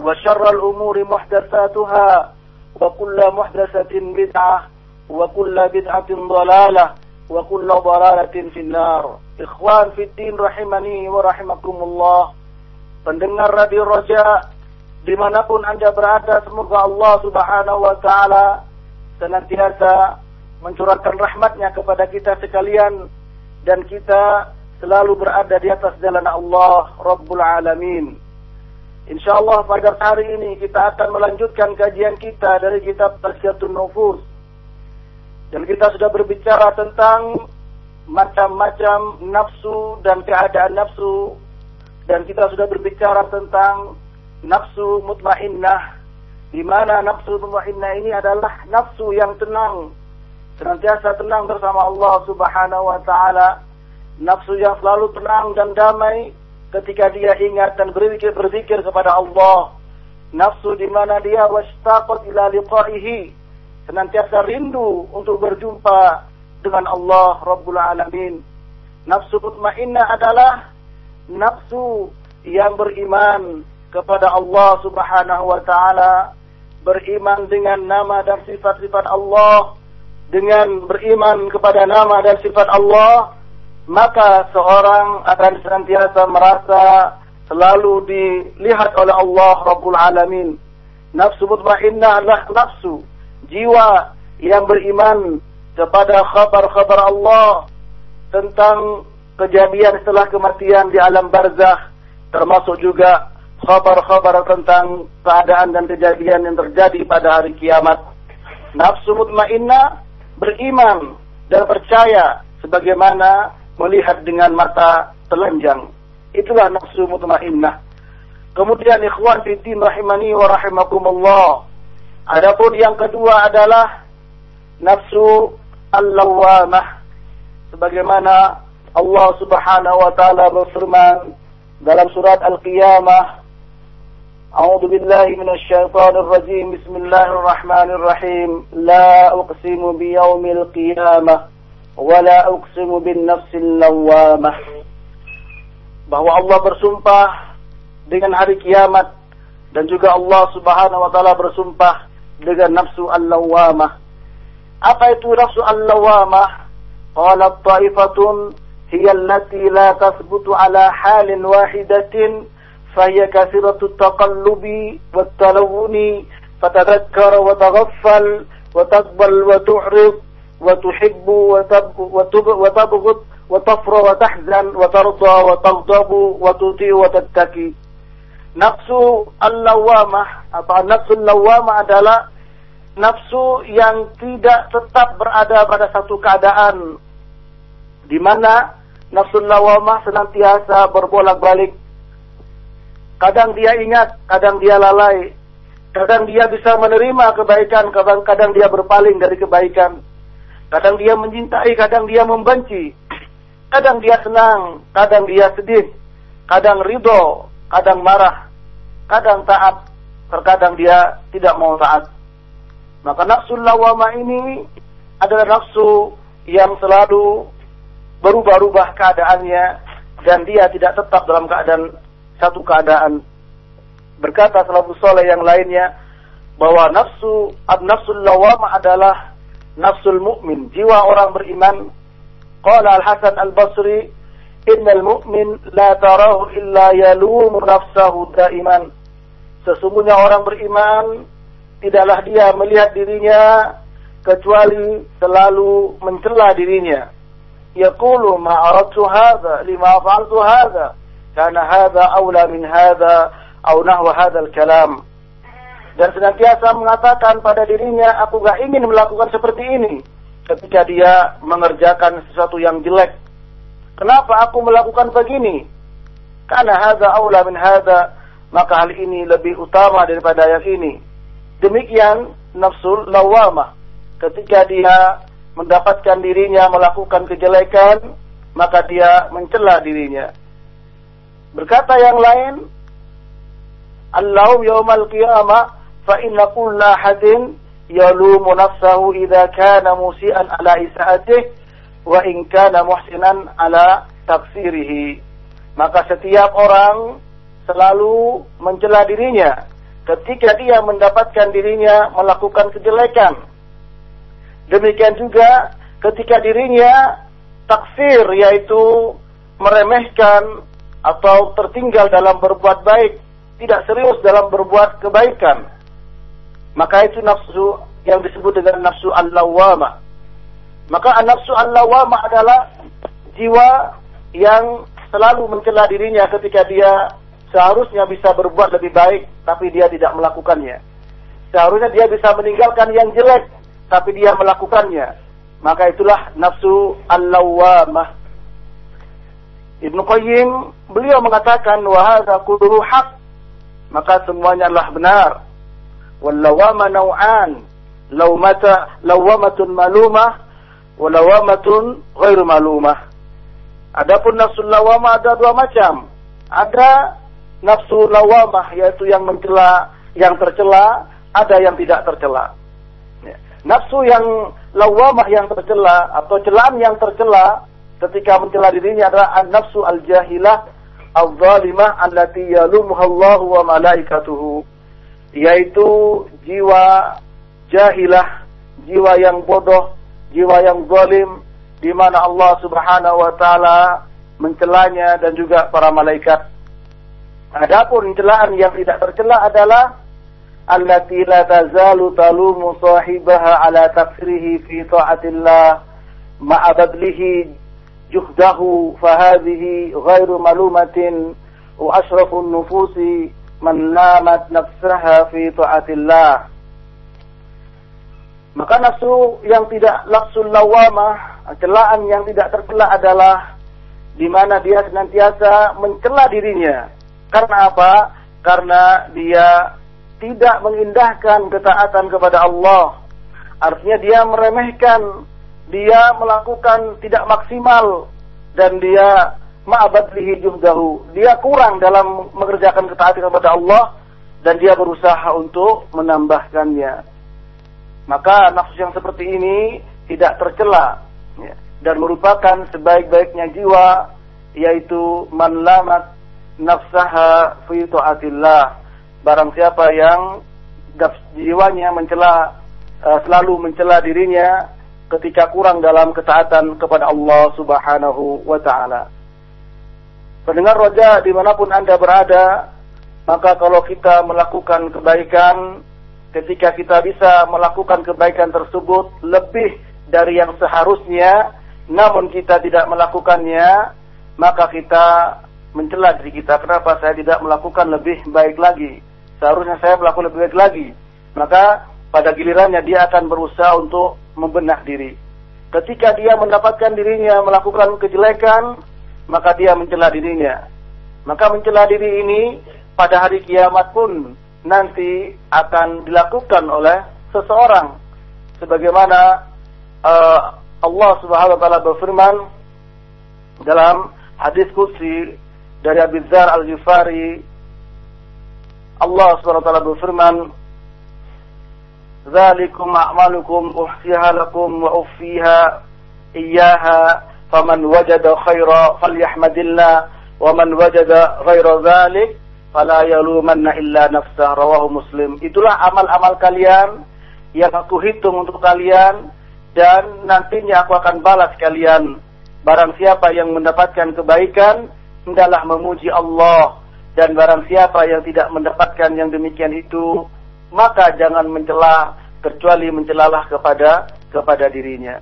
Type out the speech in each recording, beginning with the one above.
وشر الأمور محدثاتها وكل محدثة بدعة وكل بدعة ضلالة وكل ضلالة في النار إخوان في الدين رحمني ورحمكم الله pendengar Radio Roja dimanapun anda berada semoga Allah subhanahu wa ta'ala senantiasa mencurahkan rahmatnya kepada kita sekalian dan kita selalu berada di atas jalan Allah Rabbul Alamin. InsyaAllah pada hari ini kita akan melanjutkan kajian kita dari kitab Tazkiyatun Nufus. Dan kita sudah berbicara tentang macam-macam nafsu dan keadaan nafsu. Dan kita sudah berbicara tentang nafsu mutmainnah. Di mana nafsu mutmainnah ini adalah nafsu yang tenang. Senantiasa tenang bersama Allah subhanahu wa ta'ala. Nafsu yang selalu tenang dan damai ketika dia ingat dan berzikir berzikir kepada Allah nafsu di mana dia wastaqat ila liqa'ihi senantiasa rindu untuk berjumpa dengan Allah Rabbul Alamin. Nafsu mutmainnah adalah nafsu yang beriman kepada Allah Subhanahu wa taala beriman dengan nama dan sifat-sifat Allah dengan beriman kepada nama dan sifat Allah maka seorang akan senantiasa merasa selalu dilihat oleh Allah Rabbul Alamin. Nafsu mutmainnah adalah nafsu, jiwa yang beriman kepada khabar-khabar Allah tentang kejadian setelah kematian di alam barzah, termasuk juga khabar-khabar tentang keadaan dan kejadian yang terjadi pada hari kiamat. Nafsu mutmainnah beriman dan percaya sebagaimana melihat dengan mata telanjang. Itulah nafsu mutmainnah. Kemudian ikhwan fiddin rahimani wa rahimakumullah. Adapun yang kedua adalah nafsu al-lawamah. Sebagaimana Allah Subhanahu wa taala berfirman dalam surat Al-Qiyamah أعوذ بالله من الشيطان الرجيم بسم الله الرحمن الرحيم لا أقسم بيوم القيامة wala uqsimu bin nafsil bahwa Allah bersumpah dengan hari kiamat. Dan juga Allah Subhanahu wa taala bersumpah dengan nafsu al-lawamah apa itu nafsu al-lawamah qalat ta'ifatun hiya allati la tathbutu ala halin wahidatin fahiya kathiratu taqallubi wat talawuni wa taghaffal wa tu'rid وتحب وتبغض وتفرح وتحزن وترضى وتغضب وتطيع وتتكي Nafsu al-lawamah atau nafsu al-lawamah adalah nafsu yang tidak tetap berada pada satu keadaan di mana nafsu al-lawamah senantiasa berbolak-balik. Kadang dia ingat, kadang dia lalai. Kadang dia bisa menerima kebaikan, kadang-kadang dia berpaling dari kebaikan. Kadang dia mencintai, kadang dia membenci. Kadang dia senang, kadang dia sedih. Kadang ridho, kadang marah. Kadang taat, terkadang dia tidak mau taat. Maka nafsu lawama ini adalah nafsu yang selalu berubah-ubah keadaannya dan dia tidak tetap dalam keadaan satu keadaan. Berkata salafus soleh yang lainnya bahwa nafsu nafsul lawama adalah nafsul mukmin, jiwa orang beriman. Qala Al-Hasan Al-Basri, "Innal mu'min la tarahu illa yalumu nafsahu daiman." Sesungguhnya orang beriman tidaklah dia melihat dirinya kecuali selalu mencela dirinya. Yaqulu ma aradtu hadha lima fa'altu hadha kana hadha aula min hadha au nahwa hadha al-kalam. Dan senantiasa mengatakan pada dirinya, aku gak ingin melakukan seperti ini. Ketika dia mengerjakan sesuatu yang jelek. Kenapa aku melakukan begini? Karena hadha aula min hadha. Maka hal ini lebih utama daripada yang ini. Demikian nafsul lawamah. Ketika dia mendapatkan dirinya melakukan kejelekan, maka dia mencela dirinya. Berkata yang lain, Allahu yawmal qiyamah kulla hadin yalumu nafsahu idza kana musian ala isaatih wa in kana muhsinan ala taksirihi. Maka setiap orang selalu mencela dirinya ketika dia mendapatkan dirinya melakukan kejelekan. Demikian juga ketika dirinya taksir yaitu meremehkan atau tertinggal dalam berbuat baik, tidak serius dalam berbuat kebaikan. Maka itu nafsu yang disebut dengan nafsu al-lawwamah. Maka nafsu al-lawwamah adalah jiwa yang selalu mencela dirinya ketika dia seharusnya bisa berbuat lebih baik, tapi dia tidak melakukannya. Seharusnya dia bisa meninggalkan yang jelek, tapi dia melakukannya. Maka itulah nafsu al-lawwamah. Ibnu Qayyim beliau mengatakan wahada kulluhu. Maka semuanya adalah benar. Wallawama naw'an. Lawmata lawamatun malumah walawamatun ghairu malumah. Adapun nafsu lawama ada dua macam. Ada nafsu lawamah yaitu yang mencela, yang tercela, ada yang tidak tercela. Ya. Nafsu yang lawamah yang tercela atau celaan yang tercela ketika mencela dirinya adalah nafsu al-jahilah al-zalimah allati yalumuha wa malaikatuhu yaitu jiwa jahilah, jiwa yang bodoh, jiwa yang zalim di mana Allah Subhanahu wa taala mencelanya dan juga para malaikat. Adapun celaan yang tidak tercela adalah allati la tazalu talumu sahibaha ala taksrihi fi ta'atillah ma'a badlihi juhdahu fahadhihi ghairu malumatin wa ashrafun nufusi man lamat nafsaha fi ta'atillah maka nafsu yang tidak nafsu lawamah celaan yang tidak tercela adalah di mana dia senantiasa mencela dirinya karena apa? Karena dia tidak mengindahkan ketaatan kepada Allah. Artinya dia meremehkan, dia melakukan tidak maksimal dan dia ma'abadlihi juhdahu. Dia kurang dalam mengerjakan ketaatan kepada Allah dan dia berusaha untuk menambahkannya. Maka nafsu yang seperti ini tidak tercela ya, dan merupakan sebaik-baiknya jiwa yaitu man lamat nafsaha fi taatillah. Barang siapa yang jiwanya mencela uh, selalu mencela dirinya ketika kurang dalam ketaatan kepada Allah Subhanahu wa taala. Pendengar roja di mana pun Anda berada, maka kalau kita melakukan kebaikan, ketika kita bisa melakukan kebaikan tersebut lebih dari yang seharusnya, namun kita tidak melakukannya, maka kita mencela diri kita. Kenapa saya tidak melakukan lebih baik lagi? Seharusnya saya melakukan lebih baik lagi. Maka pada gilirannya dia akan berusaha untuk membenah diri. Ketika dia mendapatkan dirinya melakukan kejelekan, maka dia mencela dirinya. Maka mencela diri ini pada hari kiamat pun nanti akan dilakukan oleh seseorang. Sebagaimana uh, Allah Subhanahu wa taala berfirman dalam hadis qudsi dari Abi Dzar Al-Ghifari Allah SWT berfirman ذلكم أعمالكم أحصيها لكم وأوفيها إياها فمن وجد خيرا فليحمد الله ومن وجد غير ذلك فلا يلومن إلا نفسه رواه مسلم itulah amal-amal kalian yang aku hitung untuk kalian dan nantinya aku akan balas kalian barang siapa yang mendapatkan kebaikan hendaklah memuji Allah dan barang siapa yang tidak mendapatkan yang demikian itu maka jangan mencela kecuali mencelalah kepada kepada dirinya.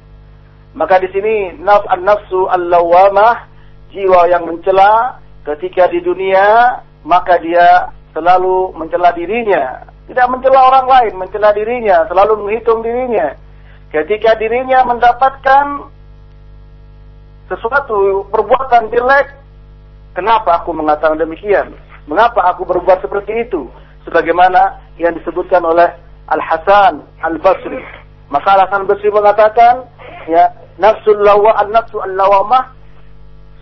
Maka di sini naf an-nafsu al-lawamah jiwa yang mencela ketika di dunia maka dia selalu mencela dirinya, tidak mencela orang lain, mencela dirinya, selalu menghitung dirinya. Ketika dirinya mendapatkan sesuatu perbuatan jelek, kenapa aku mengatakan demikian? Mengapa aku berbuat seperti itu? Sebagaimana yang disebutkan oleh Al-Hasan Al-Basri. Maka Al-Hasan Al-Basri mengatakan, ya, nafsul lawa an-nafsu al-lawamah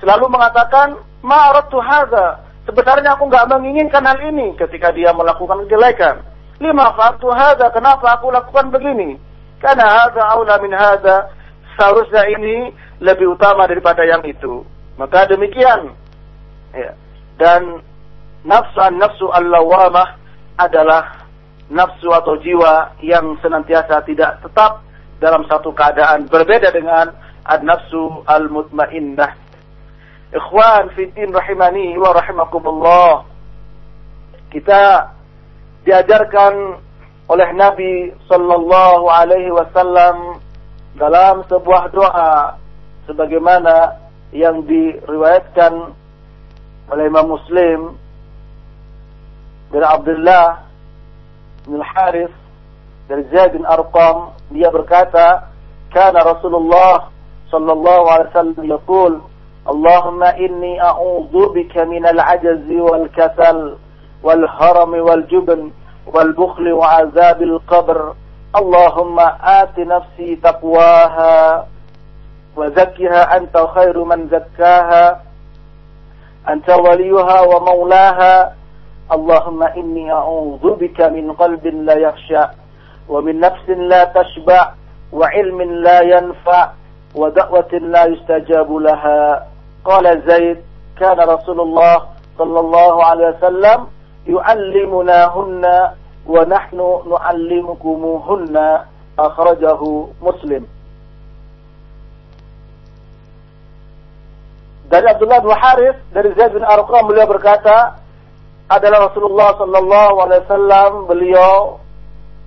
selalu mengatakan, ma'aratu hadza. Sebenarnya aku nggak menginginkan hal ini ketika dia melakukan kejelekan. Lima fa'atu hadza, kenapa aku lakukan begini? Karena hadza aula min hadza. Seharusnya ini lebih utama daripada yang itu. Maka demikian. Ya. Dan nafsu an-nafsu al-lawamah adalah nafsu atau jiwa yang senantiasa tidak tetap dalam satu keadaan berbeda dengan an-nafsu al-mutmainnah. Ikhwan fitin rahimani wa rahimakumullah. Kita diajarkan oleh Nabi sallallahu alaihi wasallam dalam sebuah doa sebagaimana yang diriwayatkan oleh Imam Muslim dari Abdullah bin Harith dari Zaid bin Arqam dia berkata kana Rasulullah sallallahu alaihi wasallam yaqul Allahumma inni a'udzu bika min al-'ajz wal kasal wal haram wal jubn wal bukhl wa 'azab al-qabr Allahumma ati nafsi taqwaha wa zakkiha anta khairu man zakkaha anta waliyuha wa maulaha اللهم إني أعوذ بك من قلب لا يخشى ومن نفس لا تشبع وعلم لا ينفع ودعوة لا يستجاب لها قال زيد كان رسول الله صلى الله عليه وسلم يعلمناهن ونحن نعلمكموهن أخرجه مسلم dari Abdullah bin Harith dari Zaid bin Arqam beliau berkata adalah Rasulullah Sallallahu Alaihi Wasallam. Beliau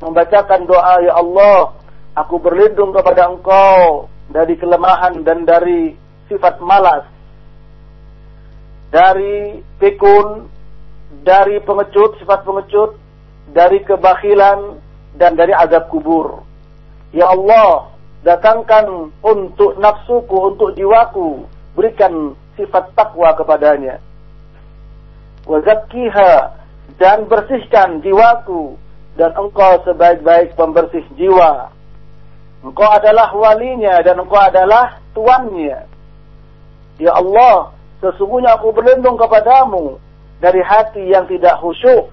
membacakan doa, Ya Allah, aku berlindung kepada Engkau dari kelemahan dan dari sifat malas, dari pikun, dari pengecut, sifat pengecut, dari kebakilan, dan dari azab kubur. Ya Allah, datangkan untuk nafsuku, untuk jiwaku, berikan sifat takwa kepadanya wazakkiha dan bersihkan jiwaku dan engkau sebaik-baik pembersih jiwa. Engkau adalah walinya dan engkau adalah tuannya. Ya Allah, sesungguhnya aku berlindung kepadamu dari hati yang tidak khusyuk,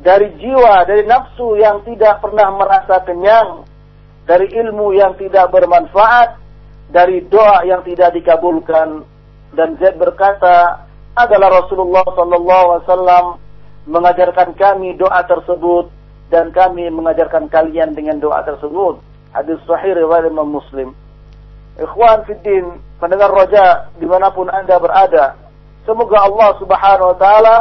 dari jiwa, dari nafsu yang tidak pernah merasa kenyang, dari ilmu yang tidak bermanfaat, dari doa yang tidak dikabulkan. Dan Zaid berkata, adalah Rasulullah Sallallahu Alaihi Wasallam mengajarkan kami doa tersebut dan kami mengajarkan kalian dengan doa tersebut. Hadis Sahih riwayat Imam Muslim. Ikhwan fiddin, pendengar roja di mana pun anda berada, semoga Allah Subhanahu Wa Taala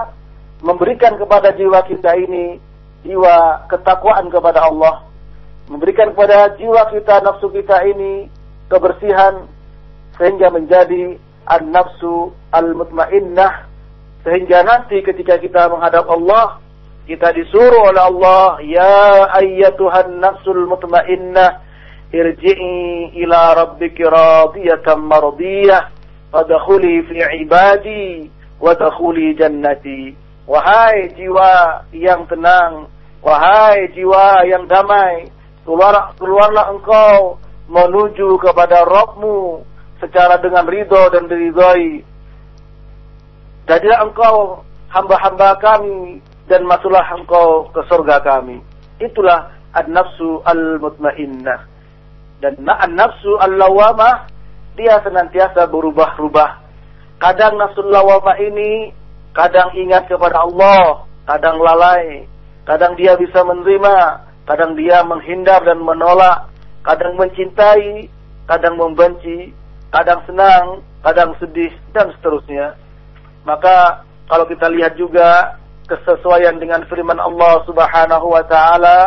memberikan kepada jiwa kita ini jiwa ketakwaan kepada Allah, memberikan kepada jiwa kita nafsu kita ini kebersihan sehingga menjadi an-nafsu al-mutmainnah sehingga nanti ketika kita menghadap Allah kita disuruh oleh Allah ya ayyatuhan nafsul mutmainnah irji'i ila rabbiki radiyatan mardiyah fadkhuli fi ibadi wa dakhuli jannati wahai jiwa yang tenang wahai jiwa yang damai keluar keluarlah engkau menuju kepada Rabbmu secara dengan ridho dan diridhoi. Jadilah engkau hamba-hamba kami dan masuklah engkau ke surga kami. Itulah an-nafsu al-mutmainnah. Dan an-nafsu al-lawamah dia senantiasa berubah-ubah. Kadang nafsu lawamah ini kadang ingat kepada Allah, kadang lalai, kadang dia bisa menerima, kadang dia menghindar dan menolak, kadang mencintai, kadang membenci, kadang senang, kadang sedih dan seterusnya. Maka kalau kita lihat juga kesesuaian dengan firman Allah Subhanahu wa taala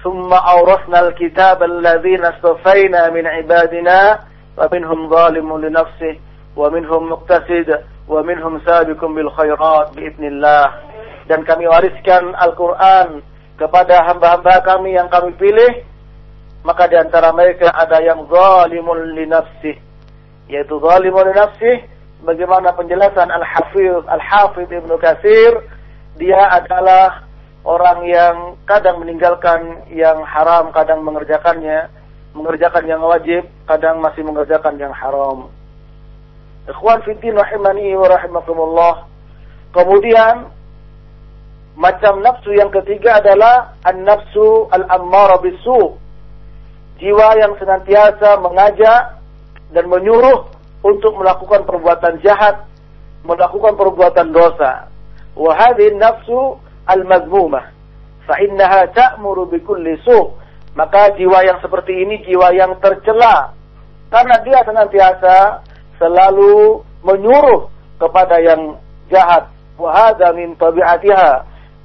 ثم أورثنا الكتاب الذين اصطفينا من عبادنا ومنهم ظالم لنفسه ومنهم مقتصد ومنهم سابق بالخيرات بإذن الله dan kami wariskan Al-Quran kepada hamba-hamba kami yang kami pilih maka di antara mereka ada yang zalimun li nafsih yaitu zalimun li nafsih bagaimana penjelasan Al-Hafiz Al-Hafiz Ibnu Katsir dia adalah orang yang kadang meninggalkan yang haram, kadang mengerjakannya, mengerjakan yang wajib, kadang masih mengerjakan yang haram. Ikhwan fiddin rahimani wa rahimakumullah. Kemudian macam nafsu yang ketiga adalah an-nafsu al-ammara bisu. Jiwa yang senantiasa mengajak dan menyuruh untuk melakukan perbuatan jahat, melakukan perbuatan dosa. Wa hadhihi nafsu al-mazmumah. Fa innaha ta'muru bikulli su'. Maka jiwa yang seperti ini jiwa yang tercela. Karena dia senantiasa selalu menyuruh kepada yang jahat. Wa hadha min tabi'atiha.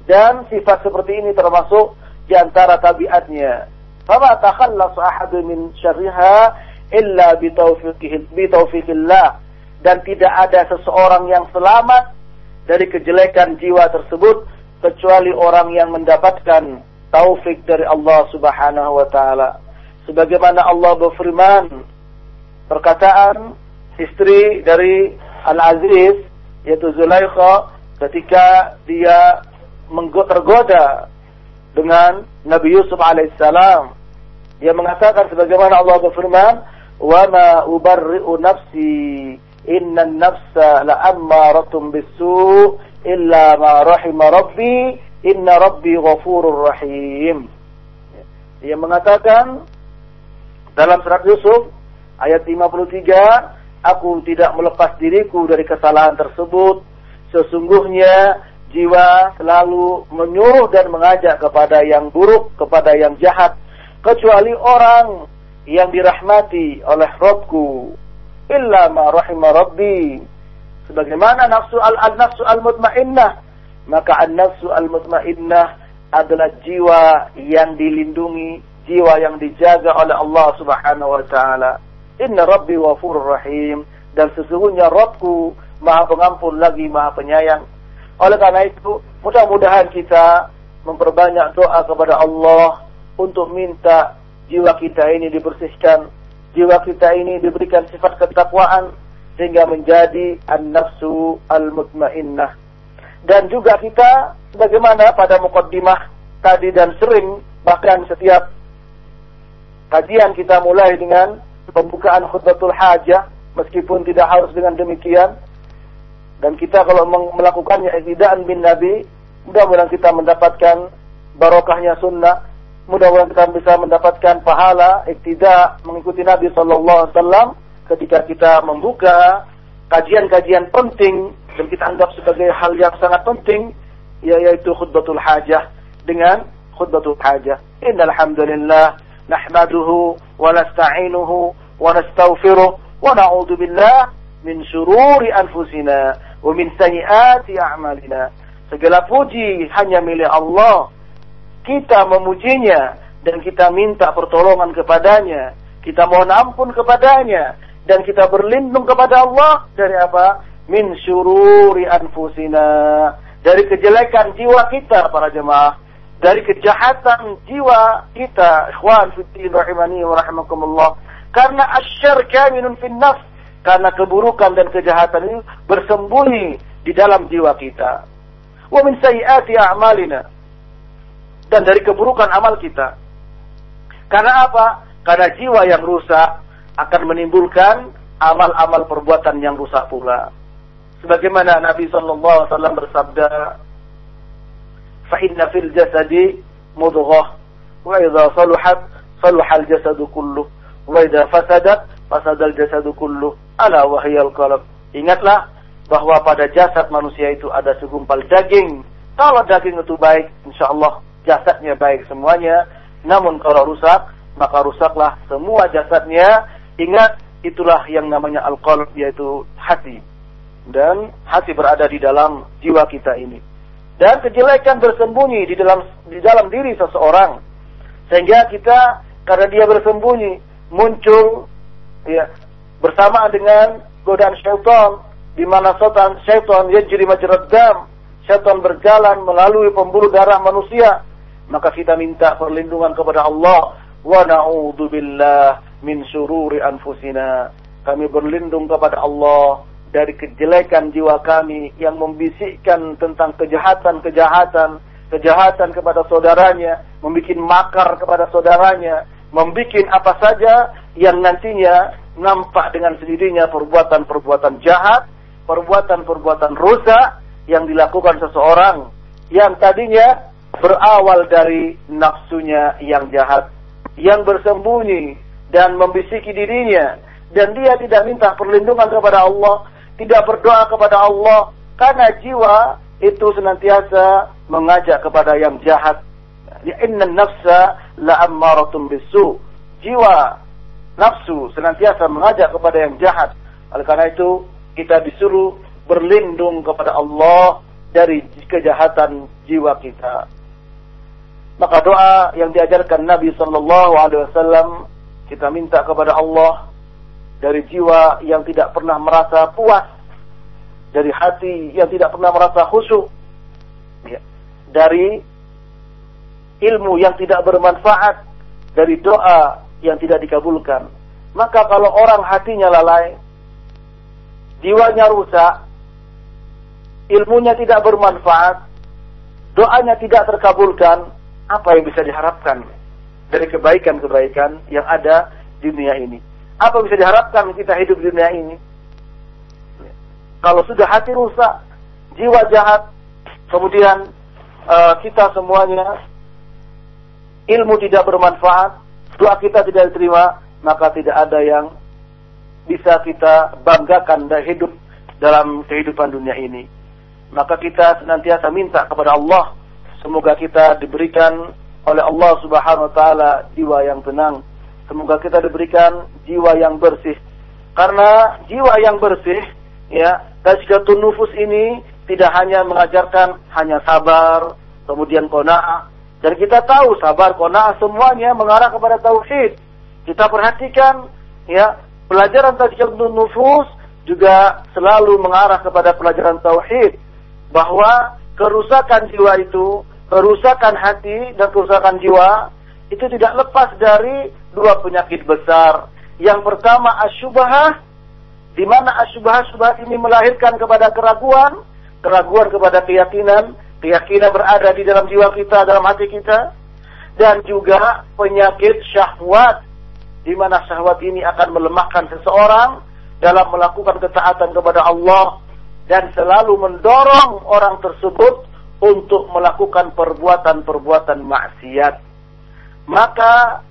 Dan sifat seperti ini termasuk di antara tabiatnya. Fama takhallas ahadu min syarriha illa bitaufiqillah dan tidak ada seseorang yang selamat dari kejelekan jiwa tersebut kecuali orang yang mendapatkan taufik dari Allah Subhanahu wa taala. Sebagaimana Allah berfirman perkataan istri dari Al-Aziz yaitu Zulaikha ketika dia tergoda dengan Nabi Yusuf alaihissalam dia mengatakan sebagaimana Allah berfirman وما أبرئ نفسي إن النفس لأمارة بالسوء إلا ما رحم ربي إن ربي غفور رحيم. Mengatakan dalam surat Yusuf ayat 53 aku tidak melepas diriku dari kesalahan tersebut. Sesungguhnya jiwa selalu menyuruh dan mengajak kepada yang buruk kepada yang jahat kecuali orang yang dirahmati oleh Robku. Illa ma rahima Rabbi. Sebagaimana nafsu al al nafsu al mutmainnah maka an nafsu al mutmainnah adalah jiwa yang dilindungi jiwa yang dijaga oleh Allah Subhanahu wa taala. Inna rabbi ghafurur rahim. Dan sesungguhnya Rabbku maha pengampun lagi maha penyayang. Oleh karena itu mudah-mudahan kita memperbanyak doa kepada Allah untuk minta jiwa kita ini dibersihkan, jiwa kita ini diberikan sifat ketakwaan sehingga menjadi an-nafsu al-mutmainnah. Dan juga kita sebagaimana pada mukaddimah tadi dan sering bahkan setiap kajian kita mulai dengan pembukaan khutbatul hajah meskipun tidak harus dengan demikian. Dan kita kalau melakukannya iktidaan bin nabi mudah-mudahan kita mendapatkan barokahnya sunnah Mudah-mudahan kita bisa mendapatkan pahala iktidak mengikuti Nabi Sallallahu Alaihi Wasallam ketika kita membuka kajian-kajian penting dan kita anggap sebagai hal yang sangat penting yaitu khutbatul hajah dengan khutbatul hajah. Innal hamdalillah nahmaduhu wa nasta'inuhu wa nastaghfiruh wa na'udzu billah min syururi anfusina wa min sayyiati a'malina. Segala puji hanya milik Allah kita memujinya dan kita minta pertolongan kepadanya, kita mohon ampun kepadanya dan kita berlindung kepada Allah dari apa? Min syururi anfusina, dari kejelekan jiwa kita para jemaah, dari kejahatan jiwa kita, ikhwan fiddin rahimani wa rahimakumullah. Karena asyar kaminun fin nafs, karena keburukan dan kejahatan ini bersembunyi di dalam jiwa kita. Wa min sayyiati a'malina dan dari keburukan amal kita. Karena apa? Karena jiwa yang rusak akan menimbulkan amal-amal perbuatan yang rusak pula. Sebagaimana Nabi Shallallahu Alaihi Wasallam bersabda, fa inna fil jasadi mudghah wa idza saluhat saluhal jasadu kullu wa idza fasadat fasadal jasadu kullu ala wahyal qalb ingatlah bahwa pada jasad manusia itu ada segumpal daging kalau daging itu baik insyaallah jasadnya baik semuanya namun kalau rusak maka rusaklah semua jasadnya. Ingat itulah yang namanya al-qalb yaitu hati. Dan hati berada di dalam jiwa kita ini. Dan kejelekan bersembunyi di dalam di dalam diri seseorang. Sehingga kita karena dia bersembunyi muncul ya bersamaan dengan godaan syaitan. Di mana setan syaitan yajri majrad dam. Syaitan berjalan melalui pembuluh darah manusia maka kita minta perlindungan kepada Allah. Wa na'udzubillah min syururi anfusina. Kami berlindung kepada Allah dari kejelekan jiwa kami yang membisikkan tentang kejahatan-kejahatan, kejahatan kepada saudaranya, membuat makar kepada saudaranya, membuat apa saja yang nantinya nampak dengan sendirinya perbuatan-perbuatan jahat, perbuatan-perbuatan rusak yang dilakukan seseorang. Yang tadinya berawal dari nafsunya yang jahat, yang bersembunyi dan membisiki dirinya dan dia tidak minta perlindungan kepada Allah tidak berdoa kepada Allah karena jiwa itu senantiasa mengajak kepada yang jahat. Ya inna nafsa la ammaratun bisu. Jiwa nafsu senantiasa mengajak kepada yang jahat. Oleh karena itu kita disuruh berlindung kepada Allah dari kejahatan jiwa kita. Maka doa yang diajarkan Nabi Sallallahu Alaihi Wasallam kita minta kepada Allah dari jiwa yang tidak pernah merasa puas, dari hati yang tidak pernah merasa khusyuk, ya. dari ilmu yang tidak bermanfaat, dari doa yang tidak dikabulkan. Maka kalau orang hatinya lalai, jiwanya rusak, ilmunya tidak bermanfaat, doanya tidak terkabulkan, apa yang bisa diharapkan dari kebaikan-kebaikan yang ada di dunia ini? Apa bisa diharapkan kita hidup di dunia ini? Kalau sudah hati rusak, jiwa jahat, kemudian uh, kita semuanya ilmu tidak bermanfaat, doa kita tidak diterima, maka tidak ada yang bisa kita banggakan dan hidup dalam kehidupan dunia ini. Maka kita senantiasa minta kepada Allah, semoga kita diberikan oleh Allah Subhanahu wa taala jiwa yang tenang, Semoga kita diberikan jiwa yang bersih. Karena jiwa yang bersih, ya, tazkiyatun nufus ini tidak hanya mengajarkan hanya sabar, kemudian kona'ah. Dan kita tahu sabar, kona'ah semuanya mengarah kepada tauhid. Kita perhatikan, ya, pelajaran tazkiyatun nufus juga selalu mengarah kepada pelajaran tauhid. Bahwa kerusakan jiwa itu, kerusakan hati dan kerusakan jiwa itu tidak lepas dari dua penyakit besar. Yang pertama asyubahah, di mana asyubahah syubhat ini melahirkan kepada keraguan, keraguan kepada keyakinan, keyakinan berada di dalam jiwa kita, dalam hati kita, dan juga penyakit syahwat, di mana syahwat ini akan melemahkan seseorang dalam melakukan ketaatan kepada Allah dan selalu mendorong orang tersebut untuk melakukan perbuatan-perbuatan maksiat maka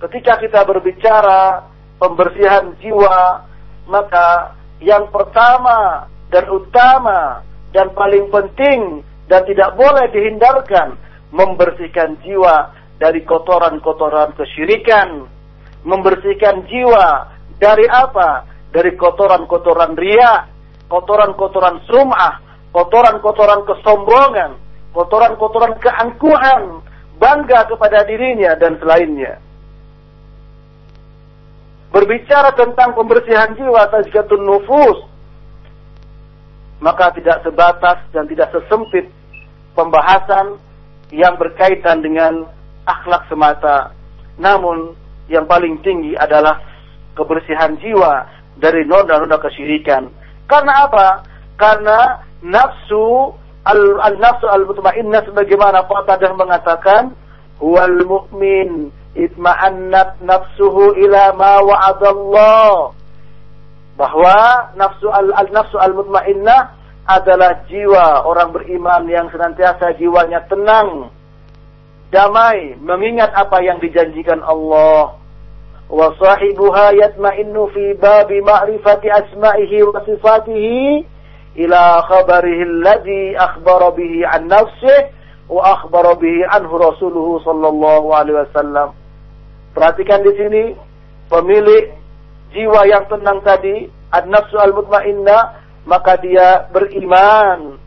ketika kita berbicara pembersihan jiwa, maka yang pertama dan utama dan paling penting dan tidak boleh dihindarkan membersihkan jiwa dari kotoran-kotoran kesyirikan, membersihkan jiwa dari apa? Dari kotoran-kotoran ria, kotoran-kotoran sum'ah, kotoran-kotoran kesombongan, kotoran-kotoran keangkuhan, bangga kepada dirinya dan selainnya. Berbicara tentang pembersihan jiwa tazkiyatun nufus, maka tidak sebatas dan tidak sesempit pembahasan yang berkaitan dengan akhlak semata. Namun yang paling tinggi adalah kebersihan jiwa dari noda-noda kesyirikan. Karena apa? Karena nafsu al-nafsu al-mutmainnah sebagaimana Qatadah mengatakan wal mu'min itma'annat nafsuhu ila ma wa'adallah bahwa nafsu al-nafsu al-mutmainnah adalah jiwa orang beriman yang senantiasa jiwanya tenang, damai, mengingat apa yang dijanjikan Allah. Wa sahibuha yatma'innu fi babi ma'rifati asma'ihi wa sifatihi ila khabarihi alladhi akhbara bihi an wa akhbara bihi anhu rasuluhu sallallahu alaihi wasallam. Perhatikan di sini pemilik jiwa yang tenang tadi, an-nafsu al-mutmainnah, maka dia beriman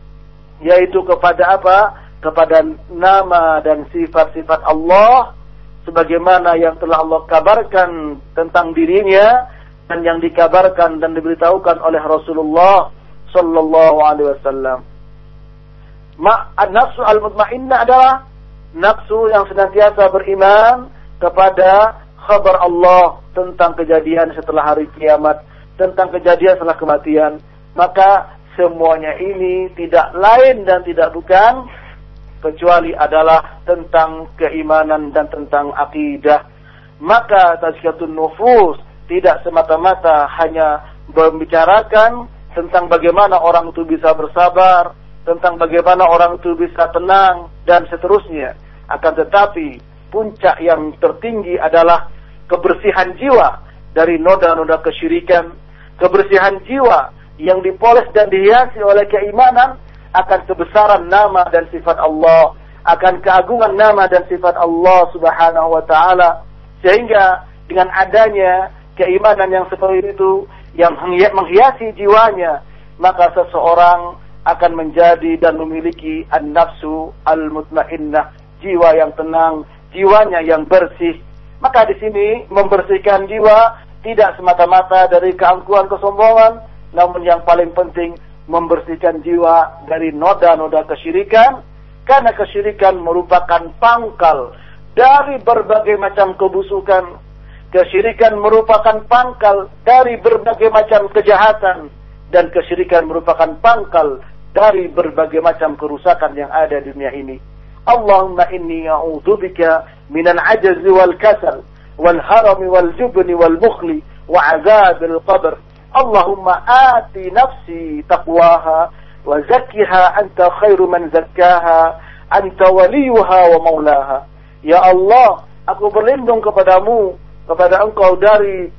yaitu kepada apa? Kepada nama dan sifat-sifat Allah sebagaimana yang telah Allah kabarkan tentang dirinya dan yang dikabarkan dan diberitahukan oleh Rasulullah sallallahu alaihi wasallam. Nafsu al-mutmainnah adalah nafsu yang senantiasa beriman kepada khabar Allah tentang kejadian setelah hari kiamat, tentang kejadian setelah kematian. Maka semuanya ini tidak lain dan tidak bukan kecuali adalah tentang keimanan dan tentang akidah. Maka tazkiyatun nufus tidak semata-mata hanya membicarakan tentang bagaimana orang itu bisa bersabar, tentang bagaimana orang itu bisa tenang dan seterusnya. Akan tetapi puncak yang tertinggi adalah kebersihan jiwa dari noda-noda kesyirikan, kebersihan jiwa yang dipoles dan dihiasi oleh keimanan akan kebesaran nama dan sifat Allah, akan keagungan nama dan sifat Allah Subhanahu wa taala sehingga dengan adanya keimanan yang seperti itu yang menghiasi jiwanya maka seseorang akan menjadi dan memiliki an-nafsu al-mutmainnah, jiwa yang tenang, jiwanya yang bersih. Maka di sini membersihkan jiwa tidak semata-mata dari keangkuhan kesombongan, namun yang paling penting membersihkan jiwa dari noda-noda kesyirikan, karena kesyirikan merupakan pangkal dari berbagai macam kebusukan. Kesyirikan merupakan pangkal dari berbagai macam kejahatan dan kesyirikan merupakan pangkal dari berbagai macam kerusakan yang ada di dunia ini. Allahumma inni a'udzubika minal ajzi wal kasal wal haram wal jubni wal bukhli wa azabil qabr. Allahumma ati nafsi taqwaha wa zakkiha anta khairu man zakkaha anta waliyuha wa maulaha. Ya Allah, aku berlindung kepadamu, kepada engkau dari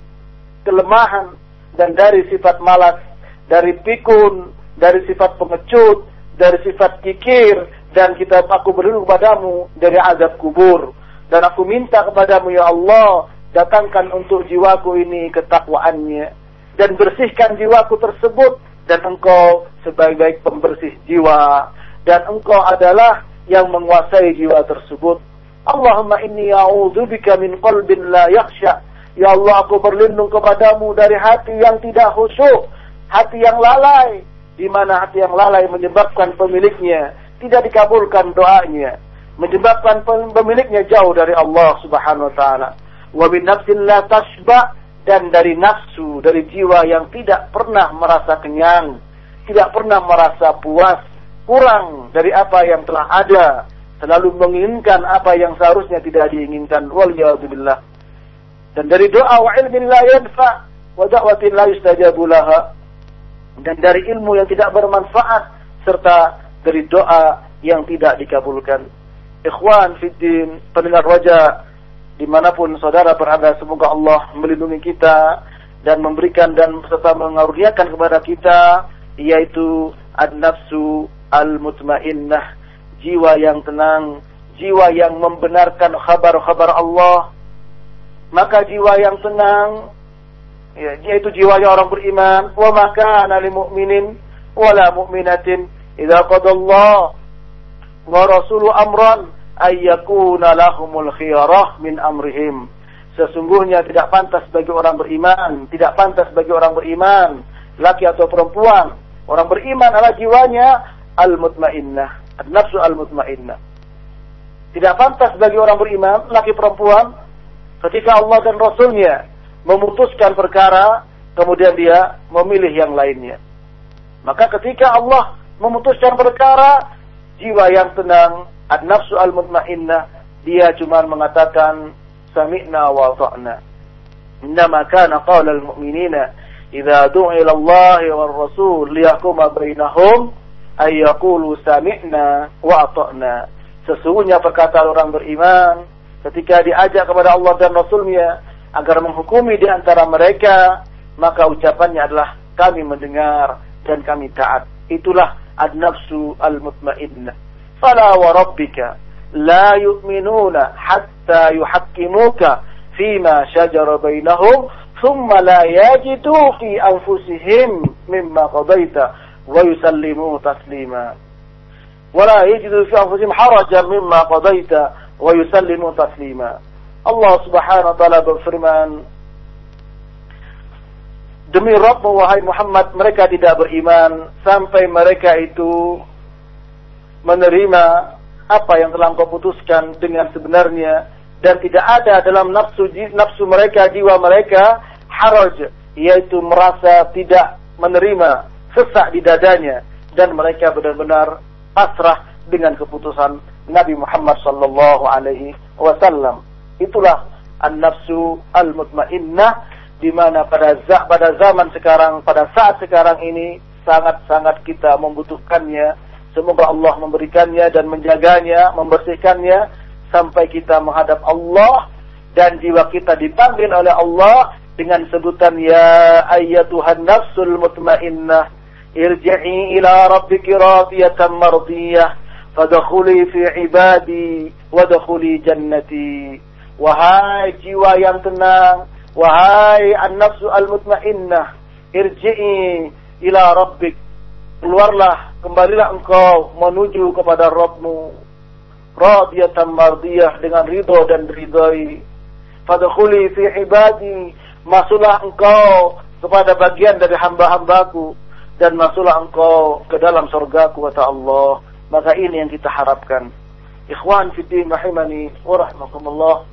kelemahan dan dari sifat malas, dari pikun, dari sifat pengecut, dari sifat kikir, dan kita aku berlindung kepadamu dari azab kubur. Dan aku minta kepadamu ya Allah, datangkan untuk jiwaku ini ketakwaannya. Dan bersihkan jiwaku tersebut. Dan engkau sebaik-baik pembersih jiwa. Dan engkau adalah yang menguasai jiwa tersebut. Allahumma inni a'udzubika min qalbin la yakhsha. Ya Allah aku berlindung kepadamu dari hati yang tidak khusyuk. Hati yang lalai di mana hati yang lalai menyebabkan pemiliknya tidak dikabulkan doanya, menyebabkan pemiliknya jauh dari Allah Subhanahu wa taala. Wa min nafsin la tashba dan dari nafsu, dari jiwa yang tidak pernah merasa kenyang, tidak pernah merasa puas, kurang dari apa yang telah ada, selalu menginginkan apa yang seharusnya tidak diinginkan. Waliyadzubillah. Dan dari doa wa ilmin la yadfa wa da'watin la yustajabu laha dan dari ilmu yang tidak bermanfaat serta dari doa yang tidak dikabulkan. Ikhwan fiddin, pendengar wajah di mana pun saudara berada, semoga Allah melindungi kita dan memberikan dan serta mengaruniakan kepada kita yaitu an-nafsu al-mutmainnah, jiwa yang tenang, jiwa yang membenarkan kabar-kabar Allah. Maka jiwa yang tenang ya, yaitu jiwanya orang beriman. Wa maka lil mu'minin wala mu'minatin idza qadallah wa rasulu amran ay yakuna lahumul khiyarah min amrihim. Sesungguhnya tidak pantas bagi orang beriman tidak pantas bagi orang beriman laki atau perempuan. Orang beriman adalah jiwanya al mutmainnah an-nafsu al mutmainnah tidak pantas bagi orang beriman laki perempuan ketika Allah dan Rasulnya memutuskan perkara, kemudian dia memilih yang lainnya. Maka ketika Allah memutuskan perkara, jiwa yang tenang, ad-nafsu al-mutmainnah, dia cuma mengatakan sami'na wa ta'na. Innama kana qawla al-mu'minina idza du'a ila wa Rasul liyahkuma bainahum ayyaqulu sami'na wa ato'na. Sesungguhnya perkataan orang beriman ketika diajak kepada Allah dan Rasulnya agar menghukumi di antara mereka, maka ucapannya adalah kami mendengar dan kami taat. Itulah ad-nafsu al-mutmainnah. Fala wa rabbika la yu'minuna hatta yuhakkimuka fima syajara bainahum thumma la yajidu fi anfusihim mimma qadaita ويسلموا تسليما ولا يجدوا في أنفسهم حرجا مما قضيت ويسلموا تسليما Allah subhanahu wa ta'ala berfirman Demi Rabb wahai Muhammad mereka tidak beriman sampai mereka itu menerima apa yang telah engkau putuskan dengan sebenarnya dan tidak ada dalam nafsu nafsu mereka jiwa mereka haraj yaitu merasa tidak menerima sesak di dadanya dan mereka benar-benar pasrah dengan keputusan Nabi Muhammad sallallahu alaihi wasallam. Itulah an-nafsu al-mutmainnah di mana pada pada zaman sekarang pada saat sekarang ini sangat-sangat kita membutuhkannya. Semoga Allah memberikannya dan menjaganya, membersihkannya sampai kita menghadap Allah dan jiwa kita dipanggil oleh Allah dengan sebutan ya ayyatuhan nafsul mutmainnah irji'i ila rabbiki radiyatan mardiyah. Fadkhuli fi ibadi wadkhuli jannati. Wahai jiwa yang tenang wahai an-nafsu al-mutmainnah irji'i ila rabbik. Keluarlah kembalilah engkau menuju kepada Rabbmu. Radiyatan mardiyah dengan ridho dan ridhoi fadkhuli fi ibadi masuklah engkau kepada bagian dari hamba-hambaku dan masuklah engkau ke dalam surgaku kata Allah. Maka ini yang kita harapkan. Ikhwan fiddin rahimani wa rahmakumullah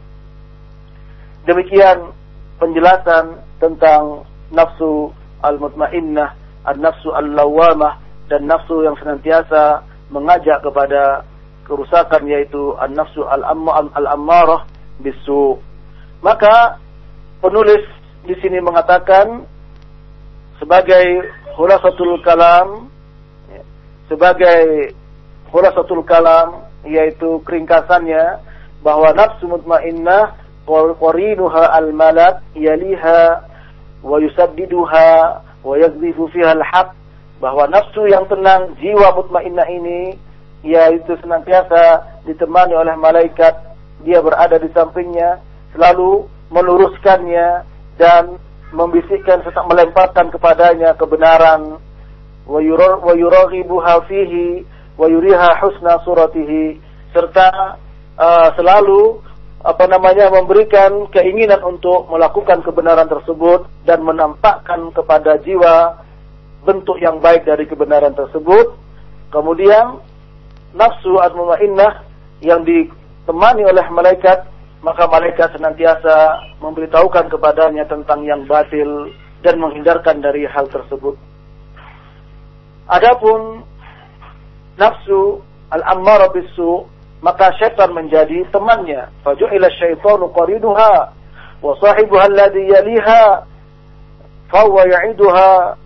demikian penjelasan tentang nafsu al-mutmainnah an-nafsu al-lawamah dan nafsu yang senantiasa mengajak kepada kerusakan yaitu an-nafsu al-ammarah bisu. Maka penulis di sini mengatakan sebagai khulasatul kalam sebagai khulasatul kalam yaitu keringkasannya bahwa nafsu mutmainnah qarinuha al-malak yaliha wa yusaddiduha wa yaghdifu fiha al-haq bahwa nafsu yang tenang jiwa mutmainnah ini yaitu senantiasa ditemani oleh malaikat dia berada di sampingnya selalu meluruskannya dan membisikkan serta melemparkan kepadanya kebenaran. Wa yuraghibuha fihi wa yuriha husna suratihi. Serta uh, selalu apa namanya memberikan keinginan untuk melakukan kebenaran tersebut dan menampakkan kepada jiwa bentuk yang baik dari kebenaran tersebut. Kemudian nafsu al-mumainnah yang ditemani oleh malaikat maka malaikat senantiasa memberitahukan kepadanya tentang yang batil dan menghindarkan dari hal tersebut. Adapun nafsu al-ammara bisu maka syaitan menjadi temannya. Faju'ila syaitanu qarinuha wa sahibuha alladhi yaliha fahuwa ya'iduha.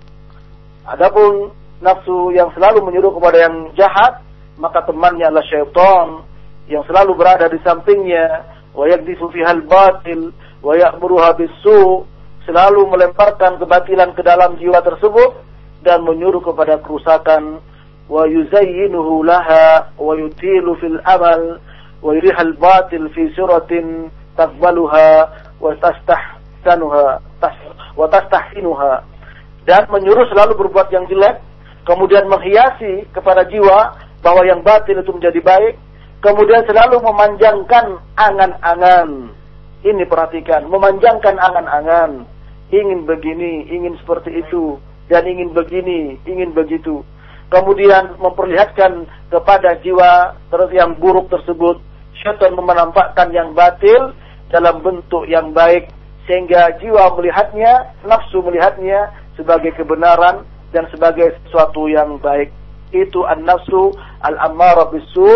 Adapun nafsu yang selalu menyuruh kepada yang jahat, maka temannya adalah syaitan yang selalu berada di sampingnya wa yakdifu fiha al-batil wa ya'muruha bis-su' selalu melemparkan kebatilan ke dalam jiwa tersebut dan menyuruh kepada kerusakan. wa yuzayyinuhu laha wa yutilu fil amal wa yuriha al-batil fi suratin taqbaluha wa tastahsanuha wa tastahsinuha dan menyuruh selalu berbuat yang jelek kemudian menghiasi kepada jiwa bahwa yang batil itu menjadi baik Kemudian selalu memanjangkan angan-angan. Ini perhatikan, memanjangkan angan-angan. Ingin begini, ingin seperti itu, dan ingin begini, ingin begitu. Kemudian memperlihatkan kepada jiwa terus yang buruk tersebut, syaitan menampakkan yang batil dalam bentuk yang baik sehingga jiwa melihatnya, nafsu melihatnya sebagai kebenaran dan sebagai sesuatu yang baik. Itu an-nafsu al-ammara bisu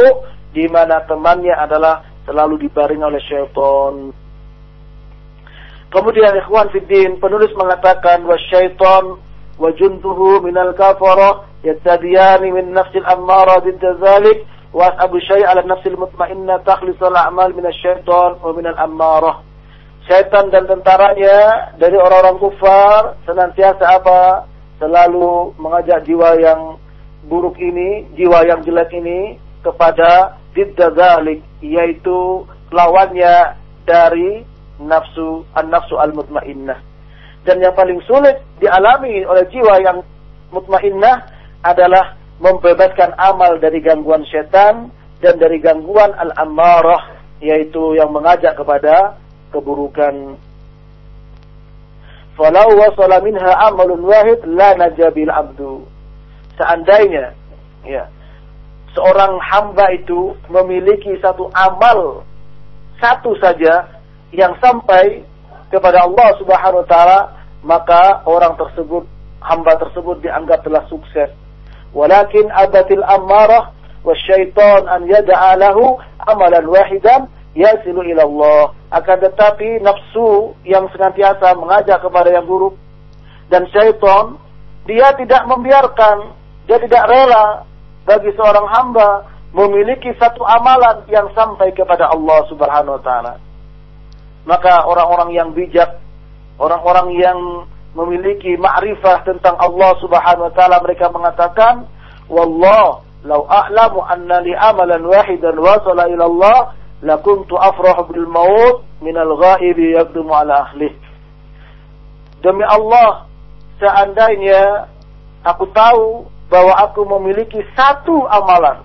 di mana temannya adalah selalu dibaring oleh syaitan. Kemudian ikhwan fiddin, penulis mengatakan wasyaiton wa juntuhu minal kafarah yattadiyani min nafsil ammara didda zalik wa abu syai' ala nafsil mutmainnah takhlisal a'mal minasyaiton wa minal ammarah. Syaitan dan tentaranya dari orang-orang kufar senantiasa apa? Selalu mengajak jiwa yang buruk ini, jiwa yang jelek ini kepada didda zalik, yaitu lawannya dari nafsu an-nafsu al-mutmainnah. Dan yang paling sulit dialami oleh jiwa yang mutmainnah adalah membebaskan amal dari gangguan setan dan dari gangguan al-ammarah yaitu yang mengajak kepada keburukan. Falau wasala minha amalun wahid la najabil abdu. Seandainya ya seorang hamba itu memiliki satu amal satu saja yang sampai kepada Allah Subhanahu wa taala, maka orang tersebut hamba tersebut dianggap telah sukses. Walakin abatil ammarah wasyaitan an yada'a lahu amalan wahidan yasilu ila Allah. Akan tetapi nafsu yang senantiasa mengajak kepada yang buruk dan syaitan dia tidak membiarkan, dia tidak rela bagi seorang hamba memiliki satu amalan yang sampai kepada Allah Subhanahu wa taala. Maka orang-orang yang bijak, orang-orang yang memiliki ma'rifah tentang Allah Subhanahu wa taala mereka mengatakan, "Wallah, law a'lamu anna li amalan wahidan wasala ila Allah, lakuntu afrahu bil maut min al-ghaibi yaqdumu ala ahli." Demi Allah, seandainya aku tahu bahwa aku memiliki satu amalan